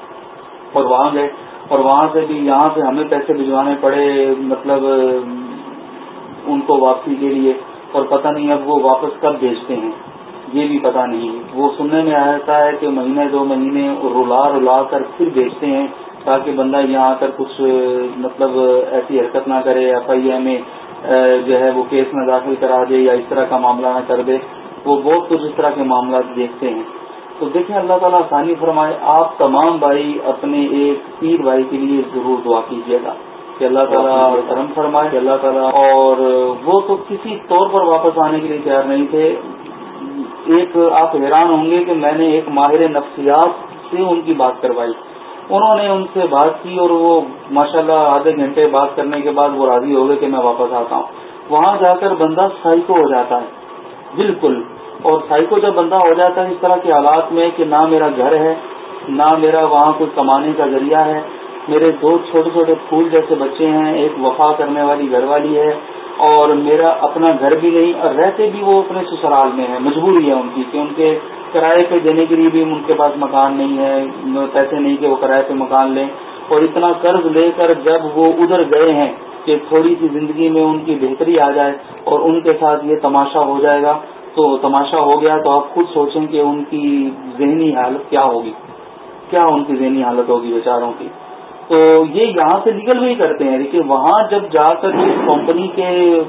اور وہاں گئے اور وہاں سے بھی یہاں سے ہمیں پیسے بھجوانے پڑے مطلب ان کو واپسی کے لیے اور پتہ نہیں اب وہ واپس کب بھیجتے ہیں، یہ بھی پتہ نہیں وہ سننے میں آتا ہے کہ مہینے دو مہینے رلا رلا کر پھر بھیجتے ہیں تاکہ بندہ یہاں آ کر کچھ مطلب ایسی حرکت نہ کرے ایف آئی اے میں جو ہے وہ کیس میں داخل کرا دے یا اس طرح کا معاملہ نہ کر دے وہ بہت کچھ اس طرح کے معاملات دیکھتے ہیں۔ تو دیکھیں اللہ تعالیٰ آسانی فرمائے آپ تمام بھائی اپنے ایک پیر بھائی کے لیے ضرور دعا کیجیے گا کہ اللہ تعالیٰ کرم فرمائے۔ کہ اللہ تعالیٰ اور وہ تو کسی طور پر واپس آنے کے لیے تیار نہیں تھے۔ ایک آپ حیران ہوں گے کہ میں نے ایک ماہر نفسیات سے ان کی بات کروائی۔ انہوں نے ان سے بات کی اور وہ ماشاءاللہ آدھے گھنٹے بات کرنے کے بعد وہ راضی ہو گئے کہ میں واپس آتا ہوں۔ وہاں جا کر بندہ سائیکو ہو جاتا ہے۔ بالکل۔ اور سائیکو جب بندہ ہو جاتا ہے اس طرح کے حالات میں کہ نہ میرا گھر ہے، نہ میرا وہاں کوئی کمانے کا ذریعہ ہے۔ میرے دو چھوٹے چھوٹے پھول جیسے بچے ہیں، ایک وفا کرنے والی گھر والی ہے اور میرا اپنا گھر بھی نہیں، اور رہتے بھی وہ اپنے سسرال میں ہے مجبوری ہے ان کی کہ ان کے کرائے پہ دینے کے لیے بھی ان کے پاس مکان نہیں ہے پیسے نہیں کہ وہ کرائے پہ مکان لیں۔ اور اتنا قرض لے کر جب وہ ادھر گئے ہیں کہ تھوڑی سی زندگی میں ان کی بہتری آ جائے اور ان کے ساتھ یہ تماشا ہو جائے گا، تو تماشا ہو گیا تو آپ خود سوچیں کہ ان کی ذہنی حالت کیا ہوگی۔ کیا ان کی ذہنی حالت ہوگی بیچاروں کی؟ تو یہ یہاں سے لیگل بھی کرتے ہیں۔ لیکن وہاں جب جا کر اس کمپنی کے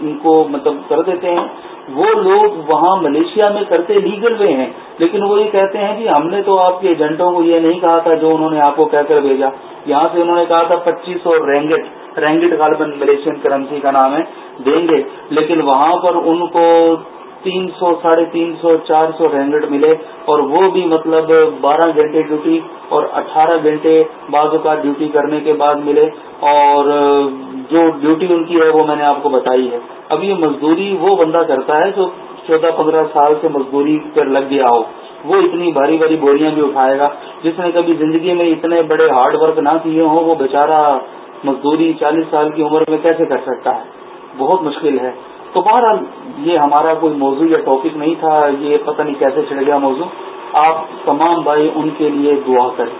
ان کو مطلب کر دیتے ہیں وہ لوگ وہاں ملیشیا میں کرتے لیگل وے ہیں، لیکن وہ یہ کہتے ہیں کہ ہم نے تو آپ کے ایجنٹوں کو یہ نہیں کہا تھا جو انہوں نے آپ کو کہہ کر بھیجا۔ یہاں سے انہوں نے کہا تھا پچیس سو رینگٹ رینگٹ غالباً ملیشین کرنسی کا نام ہے، دیں گے۔ لیکن وہاں پر ان کو تین سو، ساڑھے تین سو، چار سو رینگٹ ملے اور وہ بھی مطلب بارہ گھنٹے ڈیوٹی اور اٹھارہ گھنٹے بعض اوقات ڈیوٹی کرنے کے بعد ملے اور جو ڈیوٹی ان کی ہے وہ میں نے آپ کو بتائی ہے۔ اب یہ مزدوری وہ بندہ کرتا ہے جو چودہ پندرہ سال سے مزدوری پر لگ گیا ہو۔ وہ اتنی بھاری بھاری بوریاں بھی اٹھائے گا۔ جس نے کبھی زندگی میں اتنے بڑے ہارڈ ورک نہ کیے ہوں، وہ بیچارہ مزدوری چالیس سال کی عمر میں کیسے کر سکتا ہے؟ بہت مشکل ہے۔ تو بہرحال یہ ہمارا کوئی موضوع یا ٹاپک نہیں تھا، یہ پتہ نہیں کیسے چڑھ گیا موضوع۔ آپ تمام بھائی ان کے لیے دعا کریں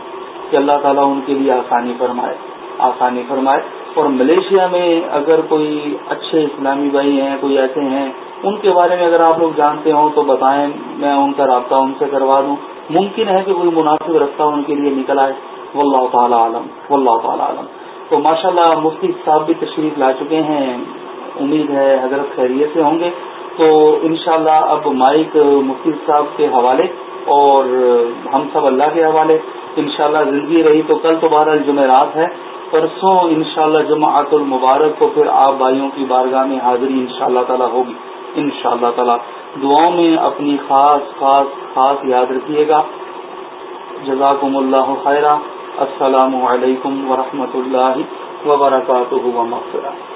کہ اللہ تعالیٰ ان کے لیے آسانی فرمائے آسانی فرمائے۔ اور ملیشیا میں اگر کوئی اچھے اسلامی بھائی ہیں، کوئی ایسے ہیں، ان کے بارے میں اگر آپ لوگ جانتے ہوں تو بتائیں، میں ان کا رابطہ ان سے کروا دوں۔ ممکن ہے کہ کوئی مناسب رستہ ان کے لیے نکل آئے۔ و اللہ تعالیٰ عالم و اللہ تعالیٰ عالم۔ تو ماشاء اللہ مفتی صاحب بھی تشریف لا چکے ہیں۔ امید ہے حضرت خیریت سے ہوں گے۔ تو انشاءاللہ اب مائک مفتی صاحب کے حوالے اور ہم سب اللہ کے حوالے۔ انشاءاللہ زندگی رہی تو کل تو بارہ جمعرات ہے۔ پرسوں انشاءاللہ جمعات المبارک کو پھر آپ بھائیوں کی بارگاہ میں حاضری انشاءاللہ تعالی ہوگی۔ انشاءاللہ تعالی دعاؤں میں اپنی خاص خاص خاص یاد رکھیے گا۔ جزاکم اللہ خیرہ السلام علیکم ورحمۃ اللہ وبرکاتہ